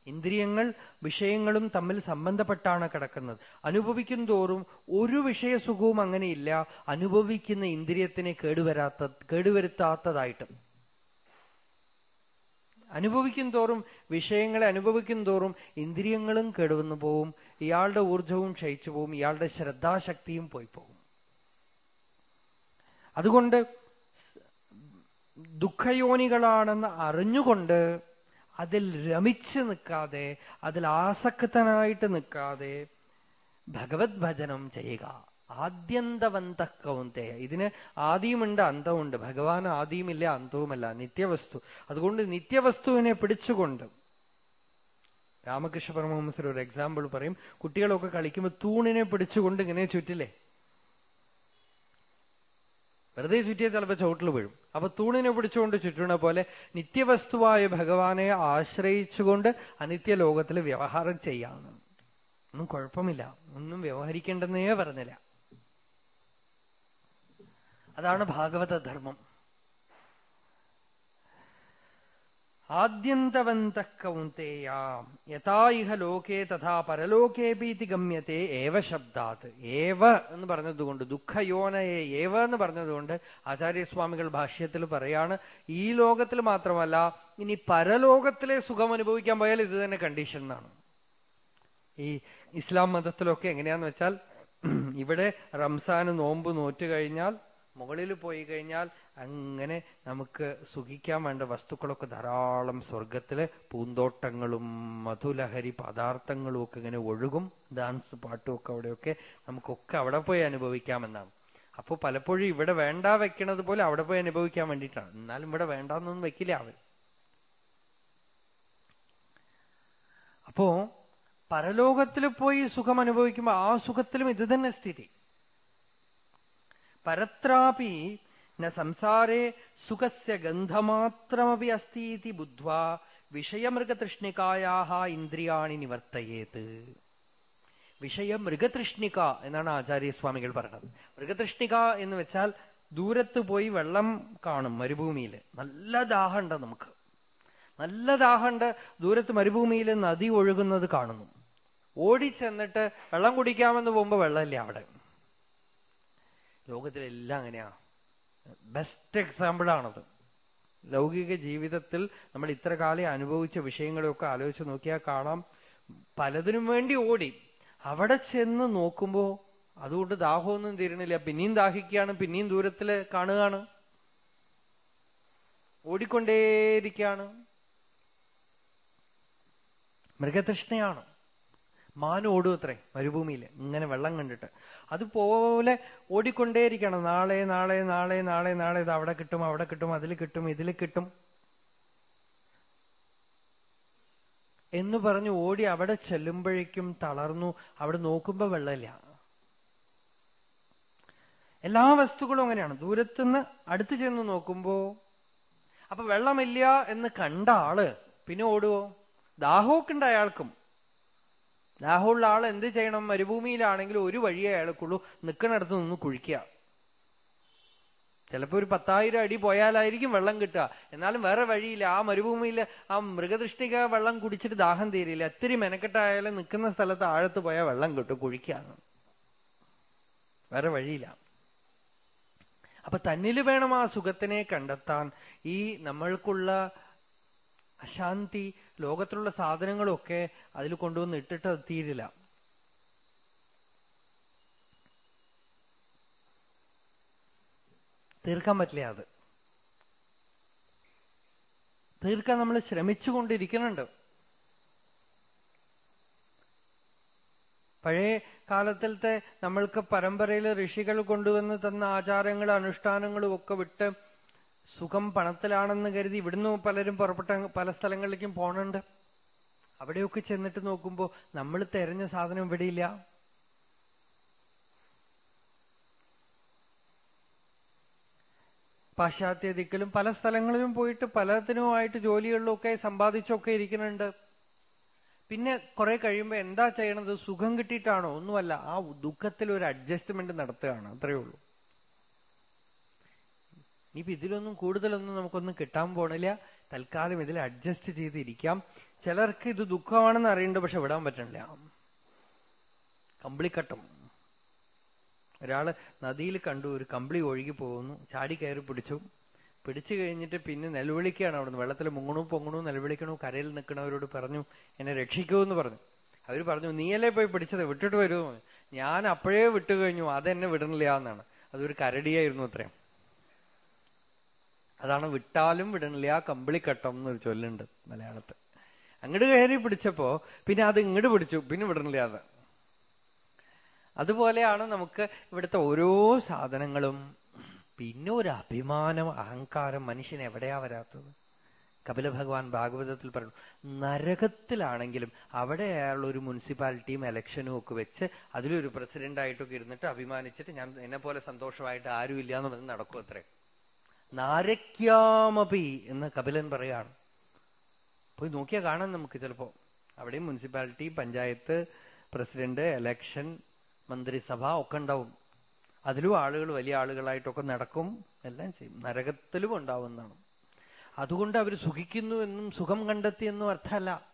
A: ഇന്ദ്രിയങ്ങൾ വിഷയങ്ങളും തമ്മിൽ സംബന്ധപ്പെട്ടാണ് കിടക്കുന്നത്. അനുഭവിക്കും തോറും ഒരു വിഷയസുഖവും അങ്ങനെയില്ല. അനുഭവിക്കുന്ന ഇന്ദ്രിയത്തിനെ കേടുവരാത്ത കേടുവരുത്താത്തതായിട്ട്. അനുഭവിക്കും തോറും വിഷയങ്ങളെ അനുഭവിക്കും തോറും ഇന്ദ്രിയങ്ങളും കേടുവന്നു പോവും. ഇയാളുടെ ഊർജവും ക്ഷയിച്ചു പോവും. ഇയാളുടെ ശ്രദ്ധാശക്തിയും പോയി പോകും അതുകൊണ്ട് ദുഃഖയോനികളാണെന്ന് അറിഞ്ഞുകൊണ്ട് അതിൽ രമിച്ച് നിൽക്കാതെ അതിൽ ആസക്തനായിട്ട് നിൽക്കാതെ ഭഗവത് ഭജനം ചെയ്യുക. ആദ്യന്തവന്ത കൗന്തേ ഇതിന് ആദിയുമുണ്ട് അന്തമുണ്ട് ഭഗവാൻ ആദിയുമില്ല അന്തവുമല്ല. നിത്യവസ്തു. അതുകൊണ്ട് നിത്യവസ്തുവിനെ പിടിച്ചുകൊണ്ട് രാമകൃഷ്ണ പരമഹംസർ ഒരു എക്സാമ്പിൾ പറയും. കുട്ടികളൊക്കെ കളിക്കുമ്പോൾ തൂണിനെ പിടിച്ചുകൊണ്ട് ഇങ്ങനെ ചുറ്റില്ലേ? വെറുതെ ചുറ്റിയാൽ ചിലപ്പോൾ ചവിട്ടിൽ വീഴും. അപ്പൊ തൂണിനെ പിടിച്ചുകൊണ്ട് ചുറ്റണ പോലെ നിത്യവസ്തുവായ ഭഗവാനെ ആശ്രയിച്ചുകൊണ്ട് അനിത്യ ലോകത്തിൽ വ്യവഹാരം ചെയ്യാമെന്ന്. ഒന്നും കുഴപ്പമില്ല. ഒന്നും വ്യവഹരിക്കേണ്ടെന്നേ പറഞ്ഞില്ല. അതാണ് ഭാഗവത ധർമ്മം ആദ്യന്തവന്തഃ കൗന്തേയാം യഥാ ഇഹ ലോകേ തഥാ പരലോകേപീതി ഗമ്യത്തെ ഏവ ശബ്ദാത്. ഏവ എന്ന് പറഞ്ഞതുകൊണ്ട് ദുഃഖയോനയെ ഏവ എന്ന് പറഞ്ഞതുകൊണ്ട് ആചാര്യസ്വാമികൾ ഭാഷ്യത്തിൽ പറയാണ് ഈ ലോകത്തിൽ മാത്രമല്ല ഇനി പരലോകത്തിലെ സുഖം അനുഭവിക്കാൻ പോയാൽ ഇത് തന്നെ കണ്ടീഷൻ എന്നാണ്. ഈ ഇസ്ലാം മതത്തിലൊക്കെ എങ്ങനെയാന്ന് വെച്ചാൽ ഇവിടെ റംസാന് നോമ്പ് നോറ്റു കഴിഞ്ഞാൽ മുകളിൽ പോയി കഴിഞ്ഞാൽ അങ്ങനെ നമുക്ക് സുഖിക്കാൻ വേണ്ട വസ്തുക്കളൊക്കെ ധാരാളം സ്വർഗത്തിൽ പൂന്തോട്ടങ്ങളും മധുലഹരി പദാർത്ഥങ്ങളും ഒക്കെ ഇങ്ങനെ ഒഴുകും. ഡാൻസ് പാട്ടും ഒക്കെ അവിടെയൊക്കെ നമുക്കൊക്കെ അവിടെ പോയി അനുഭവിക്കാമെന്നാണ്. അപ്പൊ പലപ്പോഴും ഇവിടെ വേണ്ട വെക്കണത് പോലെ അവിടെ പോയി അനുഭവിക്കാൻ വേണ്ടിയിട്ടാണ്. എന്നാലും ഇവിടെ വേണ്ടാന്നൊന്നും വെക്കില്ല അവർ അപ്പോ പരലോകത്തിൽ പോയി സുഖം അനുഭവിക്കുമ്പോൾ ആ സുഖത്തിലും ഇത് തന്നെ സ്ഥിതി. പരത്രാപി ന സംസാരേ സുഖസ്യ ഗന്ധമാത്രമപി അസ്തി ബുദ്ധ്വാ വിഷയമൃഗതൃഷ്ണികായാഹ ഇന്ദ്രിയാണി നിവർത്തയേത്. വിഷയ മൃഗതൃഷ്ണിക എന്നാണ് ആചാര്യസ്വാമികൾ പറഞ്ഞത്. മൃഗതൃഷ്ണിക എന്ന് വെച്ചാൽ ദൂരത്ത് പോയി വെള്ളം കാണും മരുഭൂമിയിൽ നല്ല ദാഹമുണ്ട് നമുക്ക്. നല്ല ദാഹമുണ്ട് ദൂരത്ത് മരുഭൂമിയിൽ നദി ഒഴുകുന്നത് കാണുന്നു. ഓടിച്ചെന്നിട്ട് വെള്ളം കുടിക്കാമെന്ന് പോകുമ്പോ വെള്ളമില്ല അവിടെ. ലോകത്തിലെല്ലാം അങ്ങനെയാ. ബെസ്റ്റ് എക്സാമ്പിൾ ആണത്. ലൗകിക ജീവിതത്തിൽ നമ്മൾ ഇത്ര കാലം അനുഭവിച്ച വിഷയങ്ങളെയൊക്കെ ആലോചിച്ച് നോക്കിയാൽ കാണാം. പലതിനും വേണ്ടി ഓടി. അവിടെ ചെന്ന് നോക്കുമ്പോ അതുകൊണ്ട് ദാഹമൊന്നും തീരണില്ല പിന്നെയും ദാഹിക്കുകയാണ് പിന്നെയും ദൂരത്തിൽ കാണുകയാണ്. ഓടിക്കൊണ്ടേയിരിക്കുകയാണ്. മൃഗതൃഷ്ണയാണ്. മാൻ ഓടും അത്രേ മരുഭൂമിയിൽ ഇങ്ങനെ വെള്ളം കണ്ടിട്ട്. അതുപോലെ ഓടിക്കൊണ്ടേയിരിക്കണം. നാളെ നാളെ നാളെ നാളെ നാളെ ഇത് അവിടെ കിട്ടും അവിടെ കിട്ടും അതിൽ കിട്ടും ഇതിൽ കിട്ടും. എന്ന് പറഞ്ഞു ഓടി അവിടെ ചെല്ലുമ്പോഴേക്കും തളർന്നു. അവിടെ നോക്കുമ്പോ വെള്ളമില്ല. എല്ലാ വസ്തുക്കളും അങ്ങനെയാണ്. ദൂരത്തുനിന്ന് അടുത്ത് ചെന്ന് നോക്കുമ്പോ അപ്പൊ വെള്ളമില്ല എന്ന് കണ്ട ആൾ പിന്നെ ഓടുവോ? ദാഹമൊക്കെ ഉണ്ട് അയാൾക്കും. ദാഹമുള്ള ആൾ എന്ത് ചെയ്യണം? മരുഭൂമിയിലാണെങ്കിൽ ഒരു വഴിയേ അയാൾക്കുള്ളൂ. നിൽക്കുന്നിടത്ത് നിന്ന് കുഴിക്കുക. ചിലപ്പോ ഒരു പത്തായിരം അടി പോയാലായിരിക്കും വെള്ളം കിട്ടുക. എന്നാലും വേറെ വഴിയില്ല. ആ മരുഭൂമിയിൽ ആ മൃഗദൃഷ്ടിക വെള്ളം കുടിച്ചിട്ട് ദാഹം തീരില്ല. ഒത്തിരി മെനക്കെട്ടായാലും നിൽക്കുന്ന സ്ഥലത്ത് ആഴത്ത് പോയാൽ വെള്ളം കിട്ടും കുഴിക്കാന്ന് വേറെ വഴിയില്ല. അപ്പൊ തന്നിൽ വേണം ആ സുഖത്തിനെ കണ്ടെത്താൻ. ഈ നമ്മൾക്കുള്ള അശാന്തി ലോകത്തിലുള്ള സാധനങ്ങളൊക്കെ അതിൽ കൊണ്ടുവന്ന് ഇട്ടിട്ട് അത് തീരില്ല. തീർക്കാൻ പറ്റില്ല അത്. തീർക്കാൻ നമ്മൾ ശ്രമിച്ചുകൊണ്ടിരിക്കുന്നുണ്ട്. പഴയ കാലത്തിലത്തെ നമ്മൾക്ക് പരമ്പരയിൽ ഋഷികൾ കൊണ്ടുവന്ന് തന്ന ആചാരങ്ങളും അനുഷ്ഠാനങ്ങളും ഒക്കെ വിട്ട് സുഖം പണത്തിലാണെന്ന് കരുതി ഇവിടുന്ന് പലരും പുറപ്പെട്ട പല സ്ഥലങ്ങളിലേക്കും പോണുണ്ട്. അവിടെയൊക്കെ ചെന്നിട്ട് നോക്കുമ്പോ നമ്മൾ തെരഞ്ഞ സാധനം ഇവിടെയില്ല. പാശ്ചാത്യ ദിക്കിലും പല സ്ഥലങ്ങളിലും പോയിട്ട് പലതിനുമായിട്ട് ജോലികളിലൊക്കെ സമ്പാദിച്ചൊക്കെ ഇരിക്കുന്നുണ്ട്. പിന്നെ കുറെ കഴിയുമ്പോ എന്താ ചെയ്യണത്? സുഖം കിട്ടിയിട്ടാണോ? ഒന്നുമല്ല. ആ ദുഃഖത്തിൽ ഒരു അഡ്ജസ്റ്റ്മെന്റ് നടത്തുകയാണ്. അത്രയേ ഉള്ളൂ. ഇനിയിപ്പോ ഇതിലൊന്നും കൂടുതലൊന്നും നമുക്കൊന്നും കിട്ടാൻ പോണില്ല. തൽക്കാലം ഇതിൽ അഡ്ജസ്റ്റ് ചെയ്തിരിക്കാം. ചിലർക്ക് ഇത് ദുഃഖമാണെന്ന് അറിയണ്ടോ പക്ഷെ വിടാൻ പറ്റണില്ല. കമ്പിളിക്കട്ടം. ഒരാൾ നദിയിൽ കണ്ടു ഒരു കമ്പിളി ഒഴുകി പോകുന്നു ചാടി കയറി പിടിച്ചു. പിടിച്ചു കഴിഞ്ഞിട്ട് പിന്നെ നിലവിളിക്കുകയാണ് അവിടുന്ന്. വെള്ളത്തിൽ മുങ്ങണു പൊങ്ങണു നിലവിളിക്കണു കരയിൽ നിൽക്കണവരോട് പറഞ്ഞു എന്നെ രക്ഷിക്കൂ എന്ന് പറഞ്ഞു. അവർ പറഞ്ഞു നീയല്ലേ പോയി പിടിച്ചത്? വിട്ടിട്ട് വരുമോ ഞാൻ അപ്പോഴേ വിട്ടു കഴിഞ്ഞു അതെന്നെ വിടണില്ല എന്നാണ്. അതൊരു കരടിയായിരുന്നു അത്രയും. അതാണ് വിട്ടാലും വിടണില്ല കമ്പിളിക്കട്ടം എന്നൊരു ചൊല്ലുണ്ട് മലയാളത്തിൽ. അങ്ങോട്ട് കയറി പിടിച്ചപ്പോ പിന്നെ അത് ഇങ്ങോട്ട് പിടിച്ചു പിന്നെ വിടണില്ല അത്. അതുപോലെയാണ് നമുക്ക് ഇവിടുത്തെ ഓരോ സാധനങ്ങളും. പിന്നെ ഒരു അഭിമാനം അഹങ്കാരം മനുഷ്യൻ എവിടെയാ വരാത്തത്? കപില ഭഗവാൻ ഭാഗവതത്തിൽ പറഞ്ഞു നരകത്തിലാണെങ്കിലും അവിടെ അയാൾ ഒരു മുനിസിപ്പാലിറ്റിയും ഇലക്ഷനും ഒക്കെ വെച്ച് അതിലൊരു പ്രസിഡന്റായിട്ടൊക്കെ ഇരുന്നിട്ട് അഭിമാനിച്ചിട്ട് ഞാൻ എന്നെ പോലെ സന്തോഷമായിട്ട് ആരുമില്ല എന്ന് പറഞ്ഞ് നടക്കും അത്രേ. നാരക്യാമപി എന്ന് കപിലൻ പറയാണ്. പോയി നോക്കിയാൽ കാണാം നമുക്ക് ചിലപ്പോ. അവിടെയും മുനിസിപ്പാലിറ്റി പഞ്ചായത്ത് പ്രസിഡന്റ് എലക്ഷൻ മന്ത്രിസഭ ഒക്കെ ഉണ്ടാവും. അതിലും ആളുകൾ വലിയ ആളുകളായിട്ടൊക്കെ നടക്കും. എല്ലാം ചെയ്യും. നരകത്തിലും ഉണ്ടാവുന്നതാണ്. അതുകൊണ്ട് അവർ സുഖിക്കുന്നു എന്നും സുഖം കണ്ടെത്തിയെന്നും അർത്ഥമല്ല.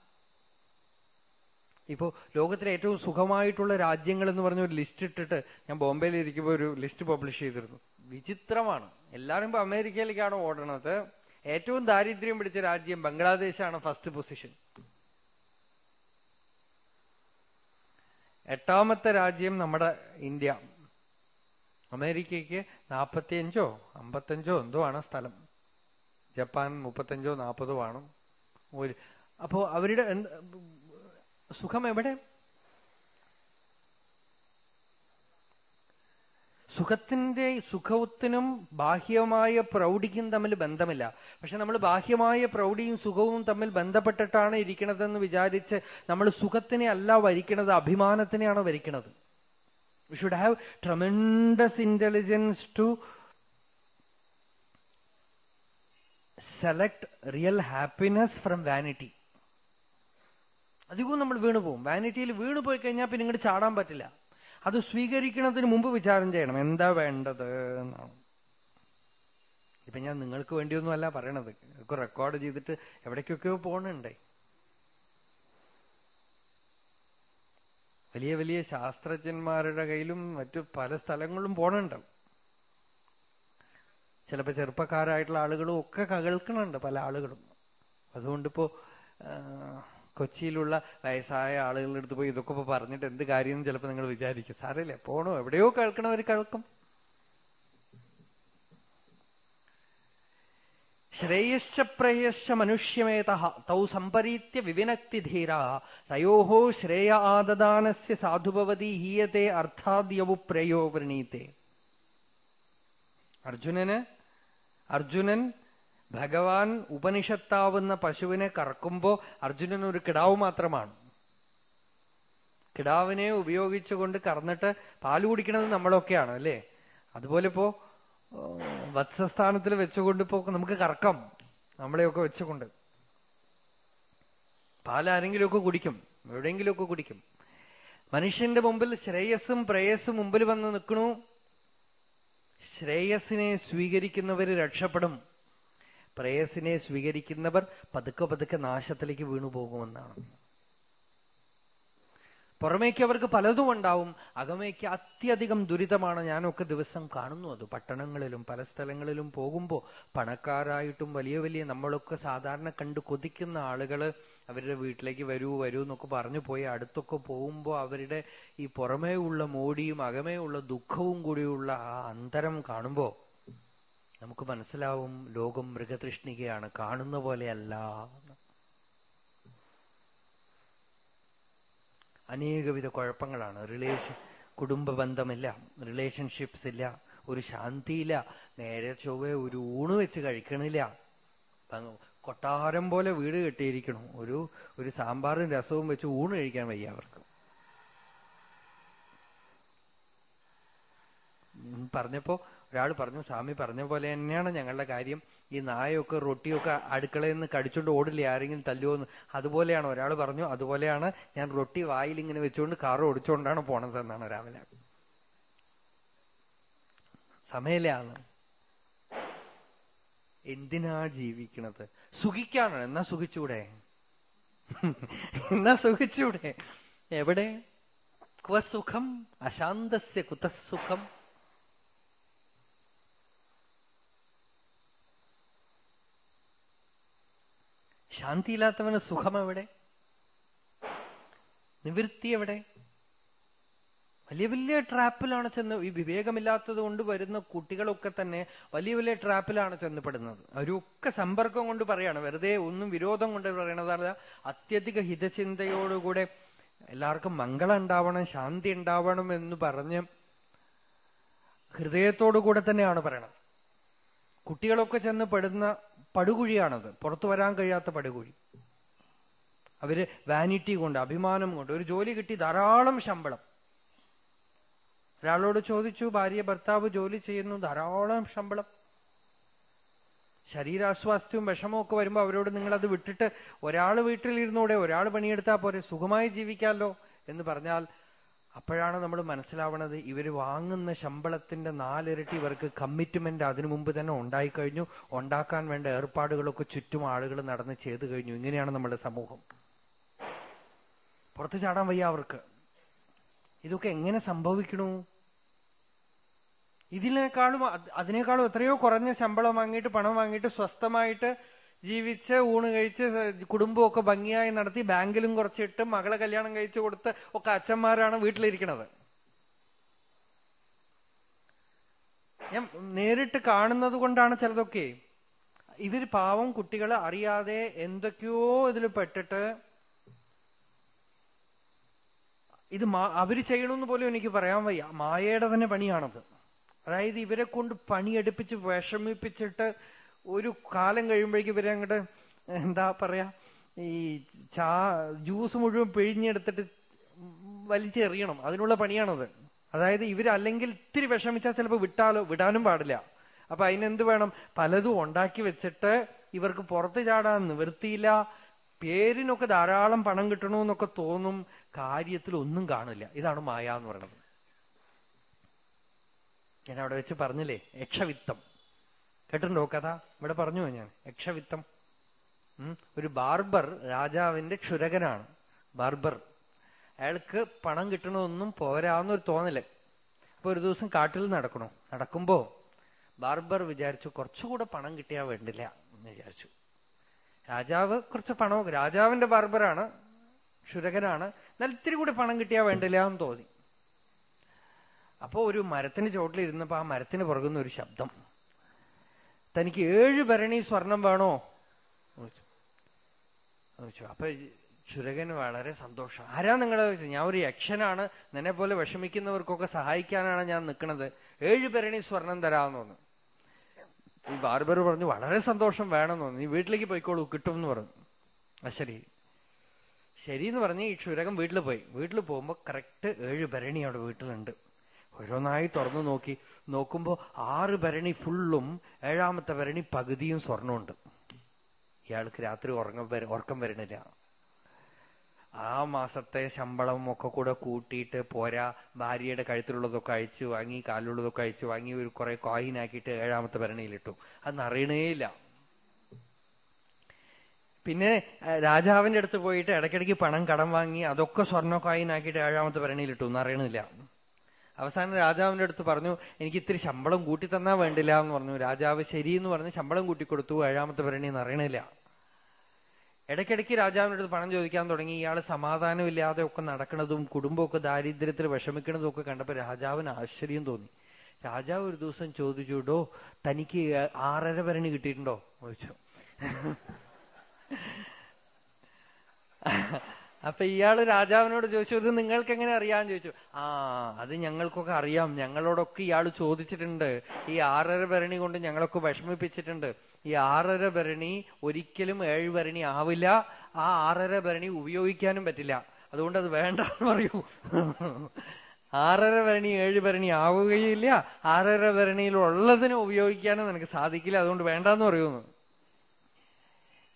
A: ഇപ്പോ ലോകത്തിലെ ഏറ്റവും സുഖമായിട്ടുള്ള രാജ്യങ്ങൾ എന്ന് പറഞ്ഞ ഒരു ലിസ്റ്റ് ഇട്ടിട്ട് ഞാൻ ബോംബെയിൽ ഇരിക്കുമ്പോൾ ഒരു ലിസ്റ്റ് പബ്ലിഷ് ചെയ്തിരുന്നു. വിചിത്രമാണ്. എല്ലാവരും ഇപ്പൊ അമേരിക്കയിലേക്കാണ് ഓടണത്? ഏറ്റവും ദാരിദ്ര്യം പിടിച്ച രാജ്യം ബംഗ്ലാദേശാണ് ഫസ്റ്റ് പൊസിഷൻ എട്ടാമത്തെ രാജ്യം നമ്മുടെ ഇന്ത്യ. അമേരിക്കയ്ക്ക് നാൽപ്പത്തിയഞ്ചോ അമ്പത്തഞ്ചോ എന്തോ ആണ് സ്ഥലം. ജപ്പാൻ മുപ്പത്തഞ്ചോ നാൽപ്പതോ ആണ്. അപ്പോ അവരുടെ സുഖം എവിടെ സുഖത്തിന്റെ സുഖത്തിനും ബാഹ്യമായ പ്രൗഢിക്കും തമ്മിൽ ബന്ധമില്ല. പക്ഷെ നമ്മൾ ബാഹ്യമായ പ്രൗഢിയും സുഖവും തമ്മിൽ ബന്ധപ്പെട്ടിട്ടാണ് ഇരിക്കണതെന്ന് വിചാരിച്ച് നമ്മൾ സുഖത്തിനെ അല്ല വരിക്കണത് അഭിമാനത്തിനെയാണ് വരിക്കണത്? We should have tremendous intelligence to select real happiness from vanity അധികവും നമ്മൾ വീണു പോകും. വാനിറ്റിയിൽ വീണു പോയി കഴിഞ്ഞാൽ പിന്നെ ഇങ്ങോട്ട് ചാടാൻ പറ്റില്ല. അത് സ്വീകരിക്കുന്നതിന് മുമ്പ് വിചാരം ചെയ്യണം. എന്താ വേണ്ടത് എന്നാണ്. ഇപ്പൊ ഞാൻ നിങ്ങൾക്ക് വേണ്ടിയൊന്നുമല്ല പറയണത്. ഒക്കെ റെക്കോർഡ് ചെയ്തിട്ട് എവിടേക്കൊക്കെയോ പോകണുണ്ടേ വലിയ വലിയ ശാസ്ത്രജ്ഞന്മാരുടെ കയ്യിലും മറ്റു പല സ്ഥലങ്ങളിലും പോണുണ്ട് ചിലപ്പോ ചെറുപ്പക്കാരായിട്ടുള്ള ആളുകളും ഒക്കെ കേൾക്കണുണ്ട് പല ആളുകളും. അതുകൊണ്ടിപ്പോ കൊച്ചിയിലുള്ള വയസ്സായ ആളുകളുടെ അടുത്ത് പോയി ഇതൊക്കെ പറഞ്ഞിട്ട് എന്ത് കാര്യം ചിലപ്പോ നിങ്ങൾ വിചാരിക്കും. സാരമില്ല പോണോ? എവിടെയോ കേൾക്കണവർ കേൾക്കും. ശ്രേയശ്ച പ്രേയശ്ച മനുഷ്യമേത തൗ സമ്പരീത്യ വിവിനക്തിധീരാ തയോ ശ്രേയ ആദദാനസ്യ സാധുഭവതി ഹീയത്തെ അർത്ഥാദ്യവു പ്രയോ വൃണീത്തെ. അർജുനന് അർജുനൻ ഭഗവാൻ ഉപനിഷത്താവുന്ന പശുവിനെ കറക്കുമ്പോ അർജുനൻ ഒരു കിടാവ് മാത്രമാണ്. കിടാവിനെ ഉപയോഗിച്ചുകൊണ്ട് കറന്നിട്ട് പാൽ കുടിക്കുന്നത് നമ്മളൊക്കെയാണ് അല്ലേ? അതുപോലെ ഇപ്പോ വത്സസ്ഥാനത്തിൽ വെച്ചുകൊണ്ട് ഇപ്പോ നമുക്ക് കറക്കാം നമ്മളെയൊക്കെ വെച്ചുകൊണ്ട്. പാൽ പാലാരെങ്കിലുമൊക്കെ കുടിക്കും എവിടെയെങ്കിലുമൊക്കെ കുടിക്കും. മനുഷ്യന്റെ മുമ്പിൽ ശ്രേയസ്സും പ്രേയസ്സും മുമ്പിൽ വന്ന് നിൽക്കണു. ശ്രേയസിനെ സ്വീകരിക്കുന്നവര് രക്ഷപ്പെടും. പ്രേയസിനെ സ്വീകരിക്കുന്നവർ പതുക്കെ പതുക്കെ നാശത്തിലേക്ക് വീണു പോകുമെന്നാണ്. പുറമേക്ക് അവർക്ക് പലതും ഉണ്ടാവും. അകമേക്ക് അത്യധികം ദുരിതമാണ്. ഞാനൊക്കെ ദിവസം കാണുന്നു അത്. പട്ടണങ്ങളിലും പല സ്ഥലങ്ങളിലും പോകുമ്പോൾ പണക്കാരായിട്ടും വലിയ വലിയ നമ്മളൊക്കെ സാധാരണ കണ്ടു കൊതിക്കുന്ന ആളുകൾ അവരുടെ വീട്ടിലേക്ക് വരൂ വരൂ എന്നൊക്കെ പറഞ്ഞു പോയി അടുത്തൊക്കെ പോകുമ്പോൾ അവരുടെ ഈ പുറമേ ഉള്ള മോടിയും അകമേ ഉള്ള ദുഃഖവും കൂടിയുള്ള ആ അന്തരം കാണുമ്പോൾ നമുക്ക് മനസ്സിലാവും ലോകം മൃഗതൃഷ്ണികയാണ്. കാണുന്ന പോലെയല്ല. അനേകവിധ കുഴപ്പങ്ങളാണ്. റിലേഷൻ കുടുംബ ബന്ധമില്ല റിലേഷൻഷിപ്സ് ഇല്ല ഒരു ശാന്തിയില്ല നേരെ ചൊവ്വേ ഒരു ഊണ് വെച്ച് കഴിക്കണില്ല. കൊട്ടാരം പോലെ വീട് കെട്ടിയിരിക്കണം. ഒരു ഒരു സാമ്പാറും രസവും വെച്ച് ഊണ് കഴിക്കാൻ വയ്യ അവർക്ക്. പറഞ്ഞപ്പോ ഒരാൾ പറഞ്ഞു സ്വാമി പറഞ്ഞ പോലെ തന്നെയാണ് ഞങ്ങളുടെ കാര്യം. ഈ നായൊക്കെ റൊട്ടിയൊക്കെ അടുക്കളയിൽ നിന്ന് കടിച്ചുകൊണ്ട് ഓടില്ല ആരെങ്കിലും തല്ലുവോന്ന് അതുപോലെയാണ് ഒരാൾ പറഞ്ഞു അതുപോലെയാണ് ഞാൻ റൊട്ടി വായിൽ ഇങ്ങനെ വെച്ചുകൊണ്ട് കാർ ഓടിച്ചുകൊണ്ടാണ് പോണതെന്നാണ് രാവിലെ സമയമില്ലാന്ന് എന്തിനാ ജീവിക്കണത്? സുഖിക്കാണ് എന്നാ സുഖിച്ചൂടെ? എന്നാ സുഖിച്ചൂടെ? എവിടെ? ക്വസുഖം അശാന്തസ്യ കുതസുഖം ശാന്തിയില്ലാത്തവന് സുഖം എവിടെ നിവൃത്തി എവിടെ വലിയ വലിയ ട്രാപ്പിലാണ് ചെന്ന് ഈ വിവേകമില്ലാത്തത് കൊണ്ട് വരുന്ന കുട്ടികളൊക്കെ തന്നെ വലിയ വലിയ ട്രാപ്പിലാണ് ചെന്നപ്പെടുന്നത് അവരൊക്കെ സമ്പർക്കം കൊണ്ട് പറയാണ്. വെറുതെ ഒന്നും വിരോധം കൊണ്ട് പറയണതല്ല അത്യധിക ഹിതചിന്തയോടുകൂടെ എല്ലാവർക്കും മംഗളം ഉണ്ടാവണം ശാന്തി ഉണ്ടാവണം എന്ന് പറഞ്ഞ് ഹൃദയത്തോടുകൂടെ തന്നെയാണ് പറയണത്. കുട്ടികളൊക്കെ ചെന്ന് പെടുന്ന പടുകുഴിയാണത്. പുറത്തു വരാൻ കഴിയാത്ത പടുകുഴി. അവർ വാനിറ്റി കൊണ്ട് അഭിമാനം കൊണ്ട് ഒരു ജോലി കിട്ടി ധാരാളം ശമ്പളം. ഒരാളോട് ചോദിച്ചു ഭാര്യ ഭർത്താവ് ജോലി ചെയ്യുന്നു ധാരാളം ശമ്പളം. ശരീരാസ്വാസ്ഥ്യവും വിഷമവും ഒക്കെ വരുമ്പോ അവരോട് നിങ്ങൾ അത് വിട്ടിട്ട് ഒരാൾ വീട്ടിലിരുന്നൂടെ ഒരാൾ പണിയെടുത്താൽ പോരെ സുഖമായി ജീവിക്കാമല്ലോ എന്ന് പറഞ്ഞാൽ അപ്പോഴാണ് നമ്മൾ മനസ്സിലാവണത് ഇവർ വാങ്ങുന്ന ശമ്പളത്തിന്റെ നാലിരട്ടി ഇവർക്ക് കമ്മിറ്റ്മെന്റ് അതിനു മുമ്പ് തന്നെ ഉണ്ടായിക്കഴിഞ്ഞു. ഉണ്ടാക്കാൻ വേണ്ട ഏർപ്പാടുകളൊക്കെ ചുറ്റും ആളുകൾ നടന്ന് ചെയ്തു കഴിഞ്ഞു. ഇങ്ങനെയാണ് നമ്മുടെ സമൂഹം. പുറത്തു ചാടാൻ വയ്യ അവർക്ക്. ഇതൊക്കെ എങ്ങനെ സംഭവിക്കണു? ഇതിനേക്കാളും അതിനേക്കാളും എത്രയോ കുറഞ്ഞ ശമ്പളം വാങ്ങിയിട്ട് പണം വാങ്ങിയിട്ട് സ്വസ്ഥമായിട്ട് ജീവിച്ച് ഊണ് കഴിച്ച് കുടുംബമൊക്കെ ഭംഗിയായി നടത്തി ബാങ്കിലും കുറച്ചിട്ട് മകളെ കല്യാണം കഴിച്ചു കൊടുത്ത് ഒക്കെ അച്ഛന്മാരാണ് വീട്ടിലിരിക്കുന്നത് ഞാൻ നേരിട്ട് കാണുന്നത് കൊണ്ടാണ് ചിലതൊക്കെ. ഇതിൽ പാവം കുട്ടികൾ അറിയാതെ എന്തൊക്കെയോ ഇതിൽ പെട്ടിട്ട് ഇത് അവർ ചെയ്യണമെന്ന് പോലും എനിക്ക് പറയാൻ വയ്യ. മായയുടെ തന്നെ പണിയാണത്. അതായത് ഇവരെ കൊണ്ട് പണിയെടുപ്പിച്ച് വിഷമിപ്പിച്ചിട്ട് ഒരു കാലം കഴിയുമ്പോഴേക്കും ഇവരെ അങ്ങോട്ട് എന്താ പറയാ ഈ ചാ ജ്യൂസ് മുഴുവൻ പിഴിഞ്ഞെടുത്തിട്ട് വലിച്ചെറിയണം. അതിനുള്ള പണിയാണത്. അതായത് ഇവരല്ലെങ്കിൽ ഇത്തിരി വിഷമിച്ചാൽ ചിലപ്പോൾ വിട്ടാലോ വിടാനും പാടില്ല. അപ്പൊ അതിനെന്ത് വേണം? പലതും ഉണ്ടാക്കി വെച്ചിട്ട് ഇവർക്ക് പുറത്ത് ചാടാൻ നിവൃത്തിയില്ല. പേരിനൊക്കെ ധാരാളം പണം കിട്ടണമെന്നൊക്കെ തോന്നും കാര്യത്തിൽ ഒന്നും കാണില്ല. ഇതാണ് മായ എന്ന് പറയുന്നത്. ഞാൻ അവിടെ വെച്ച് പറഞ്ഞില്ലേ? യക്ഷവിത്തം. കേട്ടിട്ടുണ്ടോ കഥ? ഇവിടെ പറഞ്ഞു ഞാൻ? യക്ഷവിത്തം. ഒരു ബാർബർ രാജാവിന്റെ ക്ഷുരകനാണ്. ബാർബർ. അയാൾക്ക് പണം കിട്ടണമെന്നും പോരാന്നൊരു തോന്നൽ. അപ്പൊ ഒരു ദിവസം കാട്ടിൽ നടക്കണോ? നടക്കുമ്പോ ബാർബർ വിചാരിച്ചു കുറച്ചുകൂടെ പണം കിട്ടിയാ വേണ്ടില്ല എന്ന് വിചാരിച്ചു. രാജാവ് കുറച്ച് പണം രാജാവിന്റെ ബാർബറാണ് ക്ഷുരകനാണ്. എന്നാൽ ഇത്തിരി കൂടി പണം കിട്ടിയാ വേണ്ടില്ല എന്ന് തോന്നി. അപ്പോ ഒരു മരത്തിന് ചോട്ടിലിരുന്നപ്പോ ആ മരത്തിന് പുറകുന്ന ഒരു ശബ്ദം. തനിക്ക് ഏഴ് ഭരണി സ്വർണം വേണോ? അപ്പൊ ചുരകന് വളരെ സന്തോഷം. ആരാ നിങ്ങളെ? ഞാൻ ഒരു യക്ഷനാണ്. നിന്നെ പോലെ വിഷമിക്കുന്നവർക്കൊക്കെ സഹായിക്കാനാണ് ഞാൻ നിൽക്കുന്നത് ഏഴ് ഭരണി സ്വർണം തരാമെന്ന് തോന്നുന്നു ഈ ബാർബർ പറഞ്ഞു വളരെ സന്തോഷം വേണമെന്ന് തോന്നുന്നു നീ വീട്ടിലേക്ക് പോയിക്കോളൂ കിട്ടും എന്ന് പറഞ്ഞു. ആ ശരി. ശരി എന്ന് പറഞ്ഞ് ഈ ക്ഷുരകം വീട്ടിൽ പോയി. വീട്ടിൽ പോകുമ്പോ കറക്റ്റ് ഏഴ് ഭരണി അവിടെ വീട്ടിലുണ്ട്. ഓരോന്നായി തുറന്നു നോക്കി. നോക്കുമ്പോ ആറ് ഭരണി ഫുള്ളും ഏഴാമത്തെ ഭരണി പകുതിയും സ്വർണമുണ്ട്. ഇയാൾക്ക് രാത്രി ഉറങ്ങ ഉറക്കം വരണില്ല. ആ മാസത്തെ ശമ്പളം ഒക്കെ കൂടെ കൂട്ടിയിട്ട് പോരാ. ഭാര്യയുടെ കഴുത്തിലുള്ളതൊക്കെ അഴിച്ചു വാങ്ങി കാലിലുള്ളതൊക്കെ അഴിച്ചു വാങ്ങി ഒരു കുറെ കോയിനാക്കിയിട്ട് ഏഴാമത്തെ ഭരണിയിലിട്ടു. അത് അറിയണേയില്ല പിന്നെ രാജാവിന്റെ അടുത്ത് പോയിട്ട് ഇടയ്ക്കിടയ്ക്ക് പണം കടം വാങ്ങി അതൊക്കെ സ്വർണ കോയിൻ ആക്കിയിട്ട് ഏഴാമത്തെ ഭരണിയിലിട്ടു. എന്ന് അറിയണില്ല. അവസാനം രാജാവിന്റെ അടുത്ത് പറഞ്ഞു എനിക്ക് ഇത്തിരി ശമ്പളം കൂട്ടി തന്നാ വേണ്ടില്ല എന്ന് പറഞ്ഞു. രാജാവ് ശരി എന്ന് പറഞ്ഞ് ശമ്പളം കൂട്ടി കൊടുത്തു ഏഴാമത്തെ ഭരണി എന്ന് അറിയണില്ല. ഇടയ്ക്കിടയ്ക്ക് രാജാവിന്റെ അടുത്ത് പണം ചോദിക്കാൻ തുടങ്ങി. ഇയാൾ സമാധാനമില്ലാതെ ഒക്കെ നടക്കുന്നതും കുടുംബമൊക്കെ ദാരിദ്ര്യത്തിൽ വിഷമിക്കുന്നതും ഒക്കെ കണ്ടപ്പോ രാജാവിന് ആശ്ചര്യം തോന്നി. രാജാവ് ഒരു ദിവസം ചോദിച്ചുടോ തനിക്ക് ആറര ഭരണി കിട്ടിയിട്ടുണ്ടോ? ചോദിച്ചു. അപ്പൊ ഇയാൾ രാജാവിനോട് ചോദിച്ചു ഇത് നിങ്ങൾക്ക് എങ്ങനെ അറിയാന്ന് ചോദിച്ചു. ആ അത് ഞങ്ങൾക്കൊക്കെ അറിയാം. ഞങ്ങളോടൊക്കെ ഇയാൾ ചോദിച്ചിട്ടുണ്ട്. ഈ ആറര ഭരണി കൊണ്ട് ഞങ്ങളൊക്കെ വിഷമിപ്പിച്ചിട്ടുണ്ട്. ഈ ആറര ഭരണി ഒരിക്കലും ഏഴ് ഭരണി ആവില്ല. ആ ആറര ഭരണി ഉപയോഗിക്കാനും പറ്റില്ല. അതുകൊണ്ട് അത് വേണ്ട എന്ന് പറയൂ. ആറര ഭരണി ഏഴ് ഭരണി ആവുകയില്ല. ആറര ഭരണിയിലുള്ളതിനെ ഉപയോഗിക്കാനും നിനക്ക് സാധിക്കില്ല. അതുകൊണ്ട് വേണ്ടാന്ന് പറയുന്നു.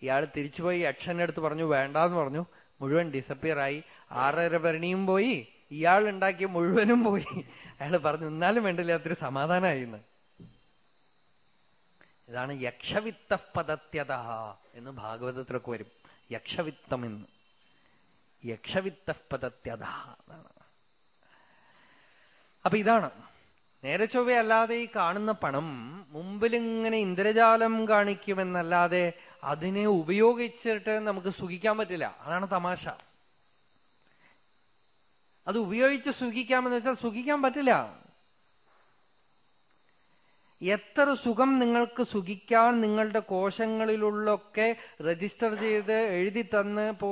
A: ഇയാൾ തിരിച്ചുപോയി യക്ഷന്റെ അടുത്ത് പറഞ്ഞു വേണ്ടാന്ന് പറഞ്ഞു. മുഴുവൻ ഡിസപ്പിയർ ആയി. ആറര ഭരണിയും പോയി. ഇയാൾ ഉണ്ടാക്കിയ മുഴുവനും പോയി. അയാൾ പറഞ്ഞു എന്നാലും വേണ്ടില്ല അത്ര സമാധാനമായി ഇതാണ് യക്ഷവിത്ത പദത്യത എന്ന് ഭാഗവതത്തിലൊക്കെ വരും. യക്ഷവിത്തം എന്ന്. യക്ഷവിത്ത പദത്യത അപ്പൊ ഇതാണ്. നേരെ ചൊവ്വയല്ലാതെ ഈ കാണുന്ന പണം മുമ്പിലിങ്ങനെ ഇന്ദ്രജാലം കാണിക്കുമെന്നല്ലാതെ അതിനെ ഉപയോഗിച്ചിട്ട് നമുക്ക് സുഖിക്കാൻ പറ്റില്ല. അതാണ് തമാശ. അത് ഉപയോഗിച്ച് സുഖിക്കാമെന്ന് വെച്ചാൽ സുഖിക്കാൻ പറ്റില്ല. എത്ര സുഖം നിങ്ങൾക്ക് സുഖിക്കാൻ നിങ്ങളുടെ കോശങ്ങളിലുള്ളൊക്കെ രജിസ്റ്റർ ചെയ്ത് എഴുതി തന്ന് ഇപ്പോ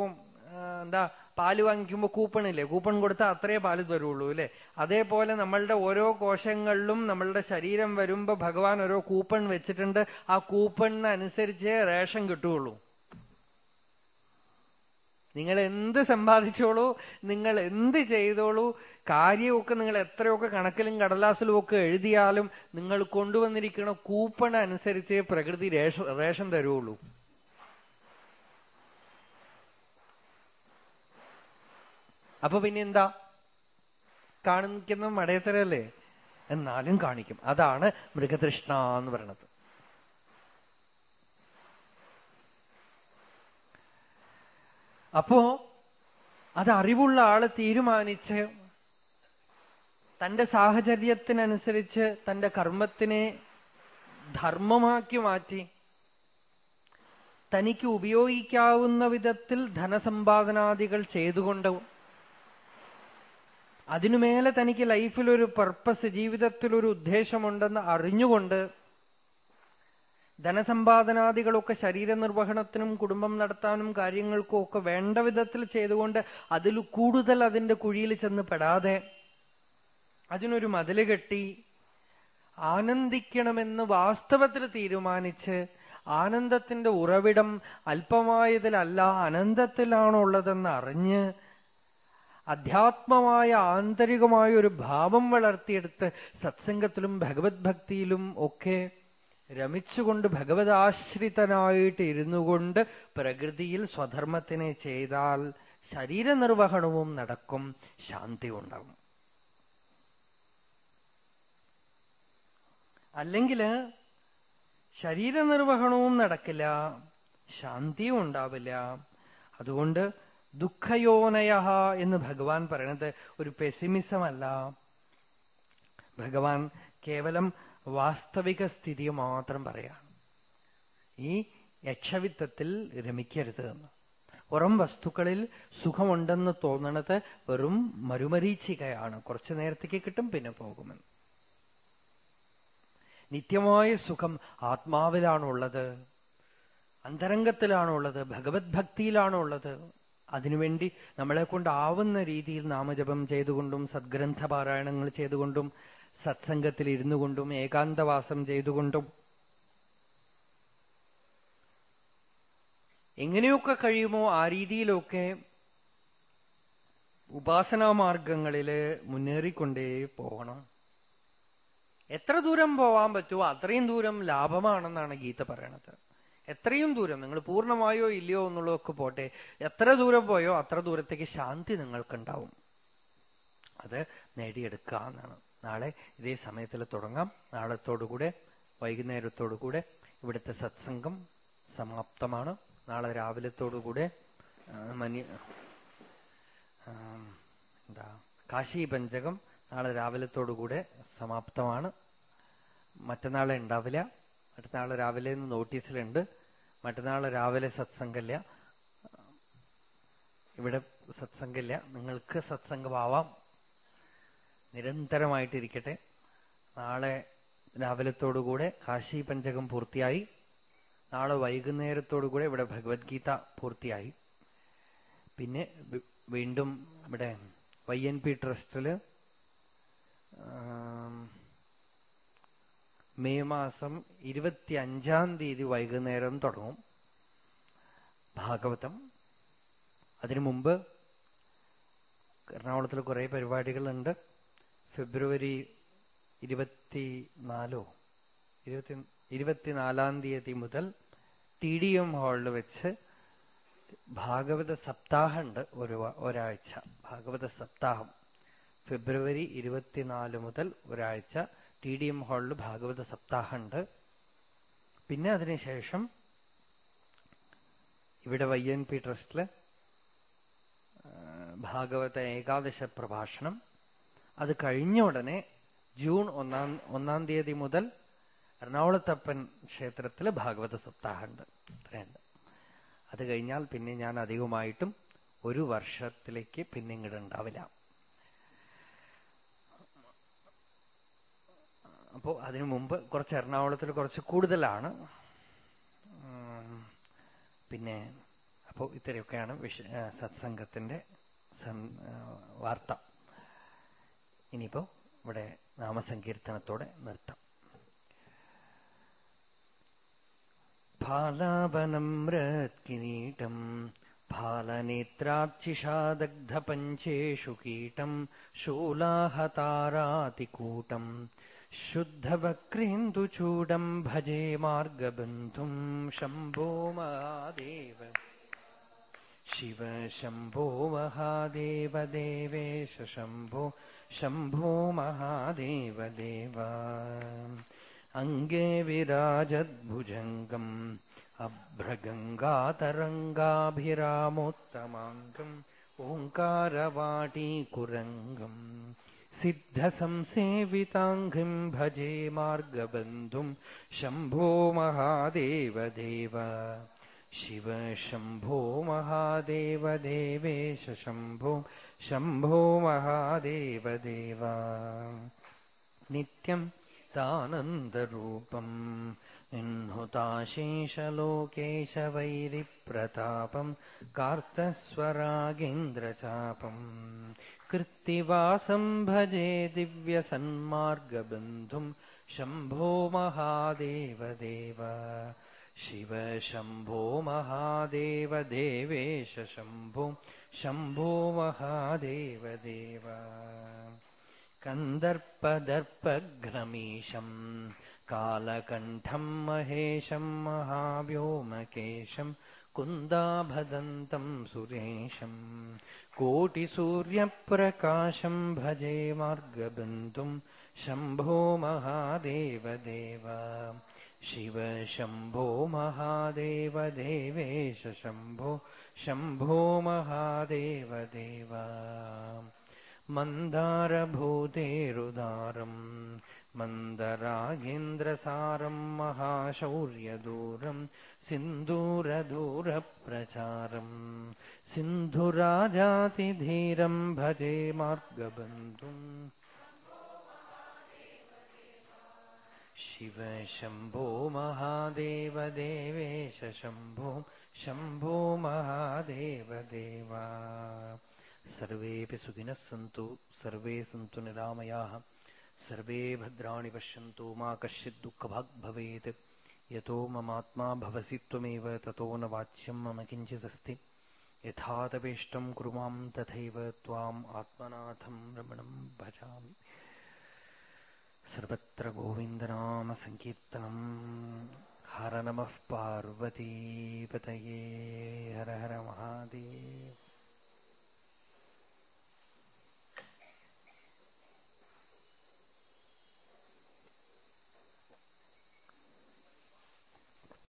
A: എന്താ പാൽ വാങ്ങിക്കുമ്പോ കൂപ്പൺ ഇല്ലേ? കൂപ്പൺ കൊടുത്താൽ അത്രേ പാൽ തരുള്ളൂ അല്ലെ? അതേപോലെ നമ്മളുടെ ഓരോ കോശങ്ങളിലും നമ്മളുടെ ശരീരം വരുമ്പോൾ ഭഗവാൻ ഓരോ കൂപ്പൺ വെച്ചിട്ടുണ്ട്. ആ കൂപ്പണിനനുസരിച്ചേ റേഷൻ കിട്ടുകയുള്ളൂ നിങ്ങൾ എന്ത് സമ്പാദിച്ചോളൂ നിങ്ങൾ എന്ത് ചെയ്തോളൂ കാര്യമൊക്കെ നിങ്ങൾ എത്രയൊക്കെ കണക്കിലും കടലാസിലും ഒക്കെ എഴുതിയാലും നിങ്ങൾ കൊണ്ടുവന്നിരിക്കുന്ന കൂപ്പൺ അനുസരിച്ച് പ്രകൃതി റേഷൻ തരുള്ളൂ. അപ്പൊ പിന്നെ എന്താ? കാണിക്കുന്ന മടയത്തരല്ലേ എന്നാലും കാണിക്കും. അതാണ് മൃഗതൃഷ്ണ എന്ന് പറയണത്. അപ്പോ അത് അറിവുള്ള ആൾ തീരുമാനിച്ച് തന്റെ സാഹചര്യത്തിനനുസരിച്ച് തന്റെ കർമ്മത്തിനെ ധർമ്മമാക്കി മാറ്റി തനിക്ക് ഉപയോഗിക്കാവുന്ന വിധത്തിൽ ധനസമ്പാദനാദികൾ ചെയ്തുകൊണ്ട് അതിനുമേലെ തനിക്ക് ലൈഫിൽ ഒരു പർപ്പസ് ജീവിതത്തിൽ ഒരു ഉദ്ദേശമുണ്ടെന്ന് അറിഞ്ഞുകൊണ്ട് ധനസമ്പാദനാദികളൊക്കെ ശരീര നിർവഹണത്തിനും കുടുംബം നടത്താനും കാര്യങ്ങൾക്കും ഒക്കെ വേണ്ട വിധത്തിൽ ചെയ്തുകൊണ്ട് അതിൽ കൂടുതൽ അതിന്റെ കുഴിയിൽ ചെന്ന് പെടാതെ അതിനൊരു മതിൽ കെട്ടി ആനന്ദിക്കണമെന്ന് വാസ്തവത്തിൽ തീരുമാനിച്ച് ആനന്ദത്തിന്റെ ഉറവിടം അല്പമായതിലല്ല അനന്തത്തിലാണുള്ളതെന്ന് അറിഞ്ഞ് അധ്യാത്മമായ ആന്തരികമായ ഒരു ഭാവം വളർത്തിയെടുത്ത് സത്സംഗത്തിലും ഭഗവത് ഭക്തിയിലും ഒക്കെ രമിച്ചുകൊണ്ട് ഭഗവതാശ്രിതനായിട്ട് ഇരുന്നു കൊണ്ട് പ്രകൃതിയിൽ സ്വധർമ്മത്തിനെ ചെയ്താൽ ശരീരനിർവഹണവും നടക്കും ശാന്തി ഉണ്ടാവും. അല്ലെങ്കിൽ ശരീരനിർവഹണവും നടക്കില്ല ശാന്തിയും ഉണ്ടാവില്ല. അതുകൊണ്ട് ദുഃഖയോനയ എന്ന് ഭഗവാൻ പറയണത് ഒരു പെസിമിസം അല്ല ഭഗവാൻ കേവലം വാസ്തവിക സ്ഥിതി മാത്രം പറയാണ്. ഈ യക്ഷവിത്തത്തിൽ രമിക്കരുത് എന്ന്. പുറം വസ്തുക്കളിൽ സുഖമുണ്ടെന്ന് തോന്നണത് വെറും മരുമരീച്ചികയാണ്. കുറച്ചു നേരത്തേക്ക് കിട്ടും പിന്നെ പോകുമെന്ന്. നിത്യമായ സുഖം ആത്മാവിലാണുള്ളത് അന്തരംഗത്തിലാണുള്ളത് ഭഗവത് ഭക്തിയിലാണുള്ളത്. അതിനുവേണ്ടി നമ്മളെ കൊണ്ടാവുന്ന രീതിയിൽ നാമജപം ചെയ്തുകൊണ്ടും സദ്ഗ്രന്ഥ പാരായണങ്ങൾ ചെയ്തുകൊണ്ടും സത്സംഗത്തിൽ ഇരുന്നു കൊണ്ടും ഏകാന്തവാസം ചെയ്തുകൊണ്ടും എങ്ങനെയൊക്കെ കഴിയുമോ ആ രീതിയിലൊക്കെ ഉപാസനാമാർഗങ്ങളിൽ മുന്നേറിക്കൊണ്ടേ പോകണം. എത്ര ദൂരം പോവാൻ പറ്റുമോ അത്രയും ദൂരം ലാഭമാണെന്നാണ് ഗീത പറയണത്. എത്രയും ദൂരം നിങ്ങൾ പൂർണമായോ ഇല്ലയോ എന്നുള്ളതൊക്കെ പോട്ടെ എത്ര ദൂരം പോയോ അത്ര ദൂരത്തേക്ക് ശാന്തി നിങ്ങൾക്കുണ്ടാവും. അത് നേടിയെടുക്കുക എന്നാണ്. നാളെ ഇതേ സമയത്തിൽ തുടങ്ങാം. നാളത്തോടുകൂടെ വൈകുന്നേരത്തോടുകൂടെ ഇവിടുത്തെ സത്സംഗം സമാപ്തമാണ്. നാളെ രാവിലത്തോടുകൂടെ മനി എന്താ കാശി പഞ്ചകം നാളെ രാവിലത്തോടുകൂടെ സമാപ്തമാണ്. മറ്റന്നാളെ ഉണ്ടാവില്ല. മറ്റന്നാൾ രാവിലെ നോട്ടീസിലുണ്ട്. മറ്റന്നാൾ രാവിലെ സത്സംഗമില്ല ഇവിടെ സത്സംഗമില്ല നിങ്ങൾക്ക് സത്സംഗമാവാം. നിരന്തരമായിട്ടിരിക്കട്ടെ. നാളെ രാവിലത്തോടുകൂടെ കാശി പഞ്ചകം പൂർത്തിയായി. നാളെ വൈകുന്നേരത്തോടുകൂടെ ഇവിടെ ഭഗവത്ഗീത പൂർത്തിയായി. പിന്നെ വീണ്ടും ഇവിടെ വൈ എൻ പി ട്രസ്റ്റിൽ മെയ് മാസം ഇരുപത്തി അഞ്ചാം തീയതി വൈകുന്നേരം തുടങ്ങും. ഭാഗവതം. അതിനു മുമ്പ് എറണാകുളത്തിൽ കുറെ പരിപാടികളുണ്ട്. ഫെബ്രുവരി ഇരുപത്തിനാലോ ഇരുപത്തി ഇരുപത്തിനാലാം തീയതി മുതൽ ടി ഡി എം ഹാളിൽ വെച്ച് ഭാഗവത സപ്താഹമുണ്ട് ഒരു ഒരാഴ്ച. ഭാഗവത സപ്താഹം. ഫെബ്രുവരി ഇരുപത്തിനാല് മുതൽ ഒരാഴ്ച ടി ഡി എം ഹാളിൽ ഭാഗവത സപ്താഹമുണ്ട്. പിന്നെ അതിനുശേഷം ഇവിടെ വൈ എൻ പി ട്രസ്റ്റിൽ ഭാഗവത ഏകാദശ പ്രഭാഷണം. അത് കഴിഞ്ഞ ഉടനെ ജൂൺ ഒന്നാം ഒന്നാം തീയതി മുതൽ എറണാകുളത്തപ്പൻ ക്ഷേത്രത്തിൽ ഭാഗവത സപ്താഹമുണ്ട്. അത്രയുണ്ട് അത് കഴിഞ്ഞാൽ പിന്നെ ഞാൻ അധികമായിട്ടും ഒരു വർഷത്തിലേക്ക് പിന്നെ ഇങ്ങോട്ട് ഉണ്ടാവില്ല. അപ്പോ അതിനു മുമ്പ് കുറച്ച് എറണാകുളത്തിൽ കുറച്ച് കൂടുതലാണ് പിന്നെ അപ്പോ ഇത്രയൊക്കെയാണ് വിഷ സത്സംഗത്തിന്റെ വാർത്ത ഇനിയിപ്പോ ഇവിടെ നാമസങ്കീർത്തനത്തോടെ നിർത്താം फालावनं रत्किरीटम् फालनेत्रार्चिषादग्धपञ्चेषु कीटम् शूलाहतारातिकूटम् शुद्धवक्रेन्दुचूडम् भजे मार्गबन्धुम् शम्भो महादेव। शिव शम्भो महादेव देवेश शम्भो शम्भो महादेव देव। अङ्गे विराजद्भुजङ्गम् अभ्रगङ्गातरङ्गाभिरामोत्तमाङ्गम् ओङ्कारवाटीकुरङ्गम् सिद्धसंसेविताङ्घ्रिम् भजे मार्गबन्धुम् शम्भो महादेव देव शिव शम्भो महादेव देवेश शम्भो शम्भो महादेव देव नित्यम् तानन्दरूपम् निह्नुताशेषलोकेशवैरिप्रतापम् कार्तस्वरागेन्द्रचापम् कृत्तिवासम् भजे दिव्यसन्मार्गबन्धुम् शम्भो महादेव देव शिव शम्भो महादेव देवेश शम्भो शम्भो महादेव देव कन्दर्पदर्पघ्नमीशम् कालकण्ठम् महेशम् महाव्योमकेशम् कुन्दाभदन्तम् सुरेशम् कोटिसूर्यप्रकाशम् भजे मार्गबन्धुम् शम्भो महादेव देव शिव शम्भो महादेव देवेश शम्भो शम्भो महादेव देव मन्दारभूतेरुदारम् मन्दरागेन्द्रसारम् महाशौर्यदूरम् सिन्दूरदूरप्रचारम् सिन्धुराजातिधीरम् भजे मार्गबन्धुम् शिव शम्भो महादेव देवेश शम्भो शम्भो महादेव देवा सर्वेऽपि सुखिनः सन्तु सर्वे सन्तु निरामयाः। सर्वे भद्राणि पश्यन्तु मा कश्चित् दुःखभाग् भवेत् यतो ममात्मा भवसि त्वमेव ततो न वाच्यम् मम किञ्चिदस्ति। यथा तपेष्टम् कुरु माम् तथैव त्वाम् आत्मनाथम् रमणम् भजामि। सर्वत्र गोविन्दनामसङ्कीर्तनम् हर नमः पार्वतीपतये। हर हर महादेव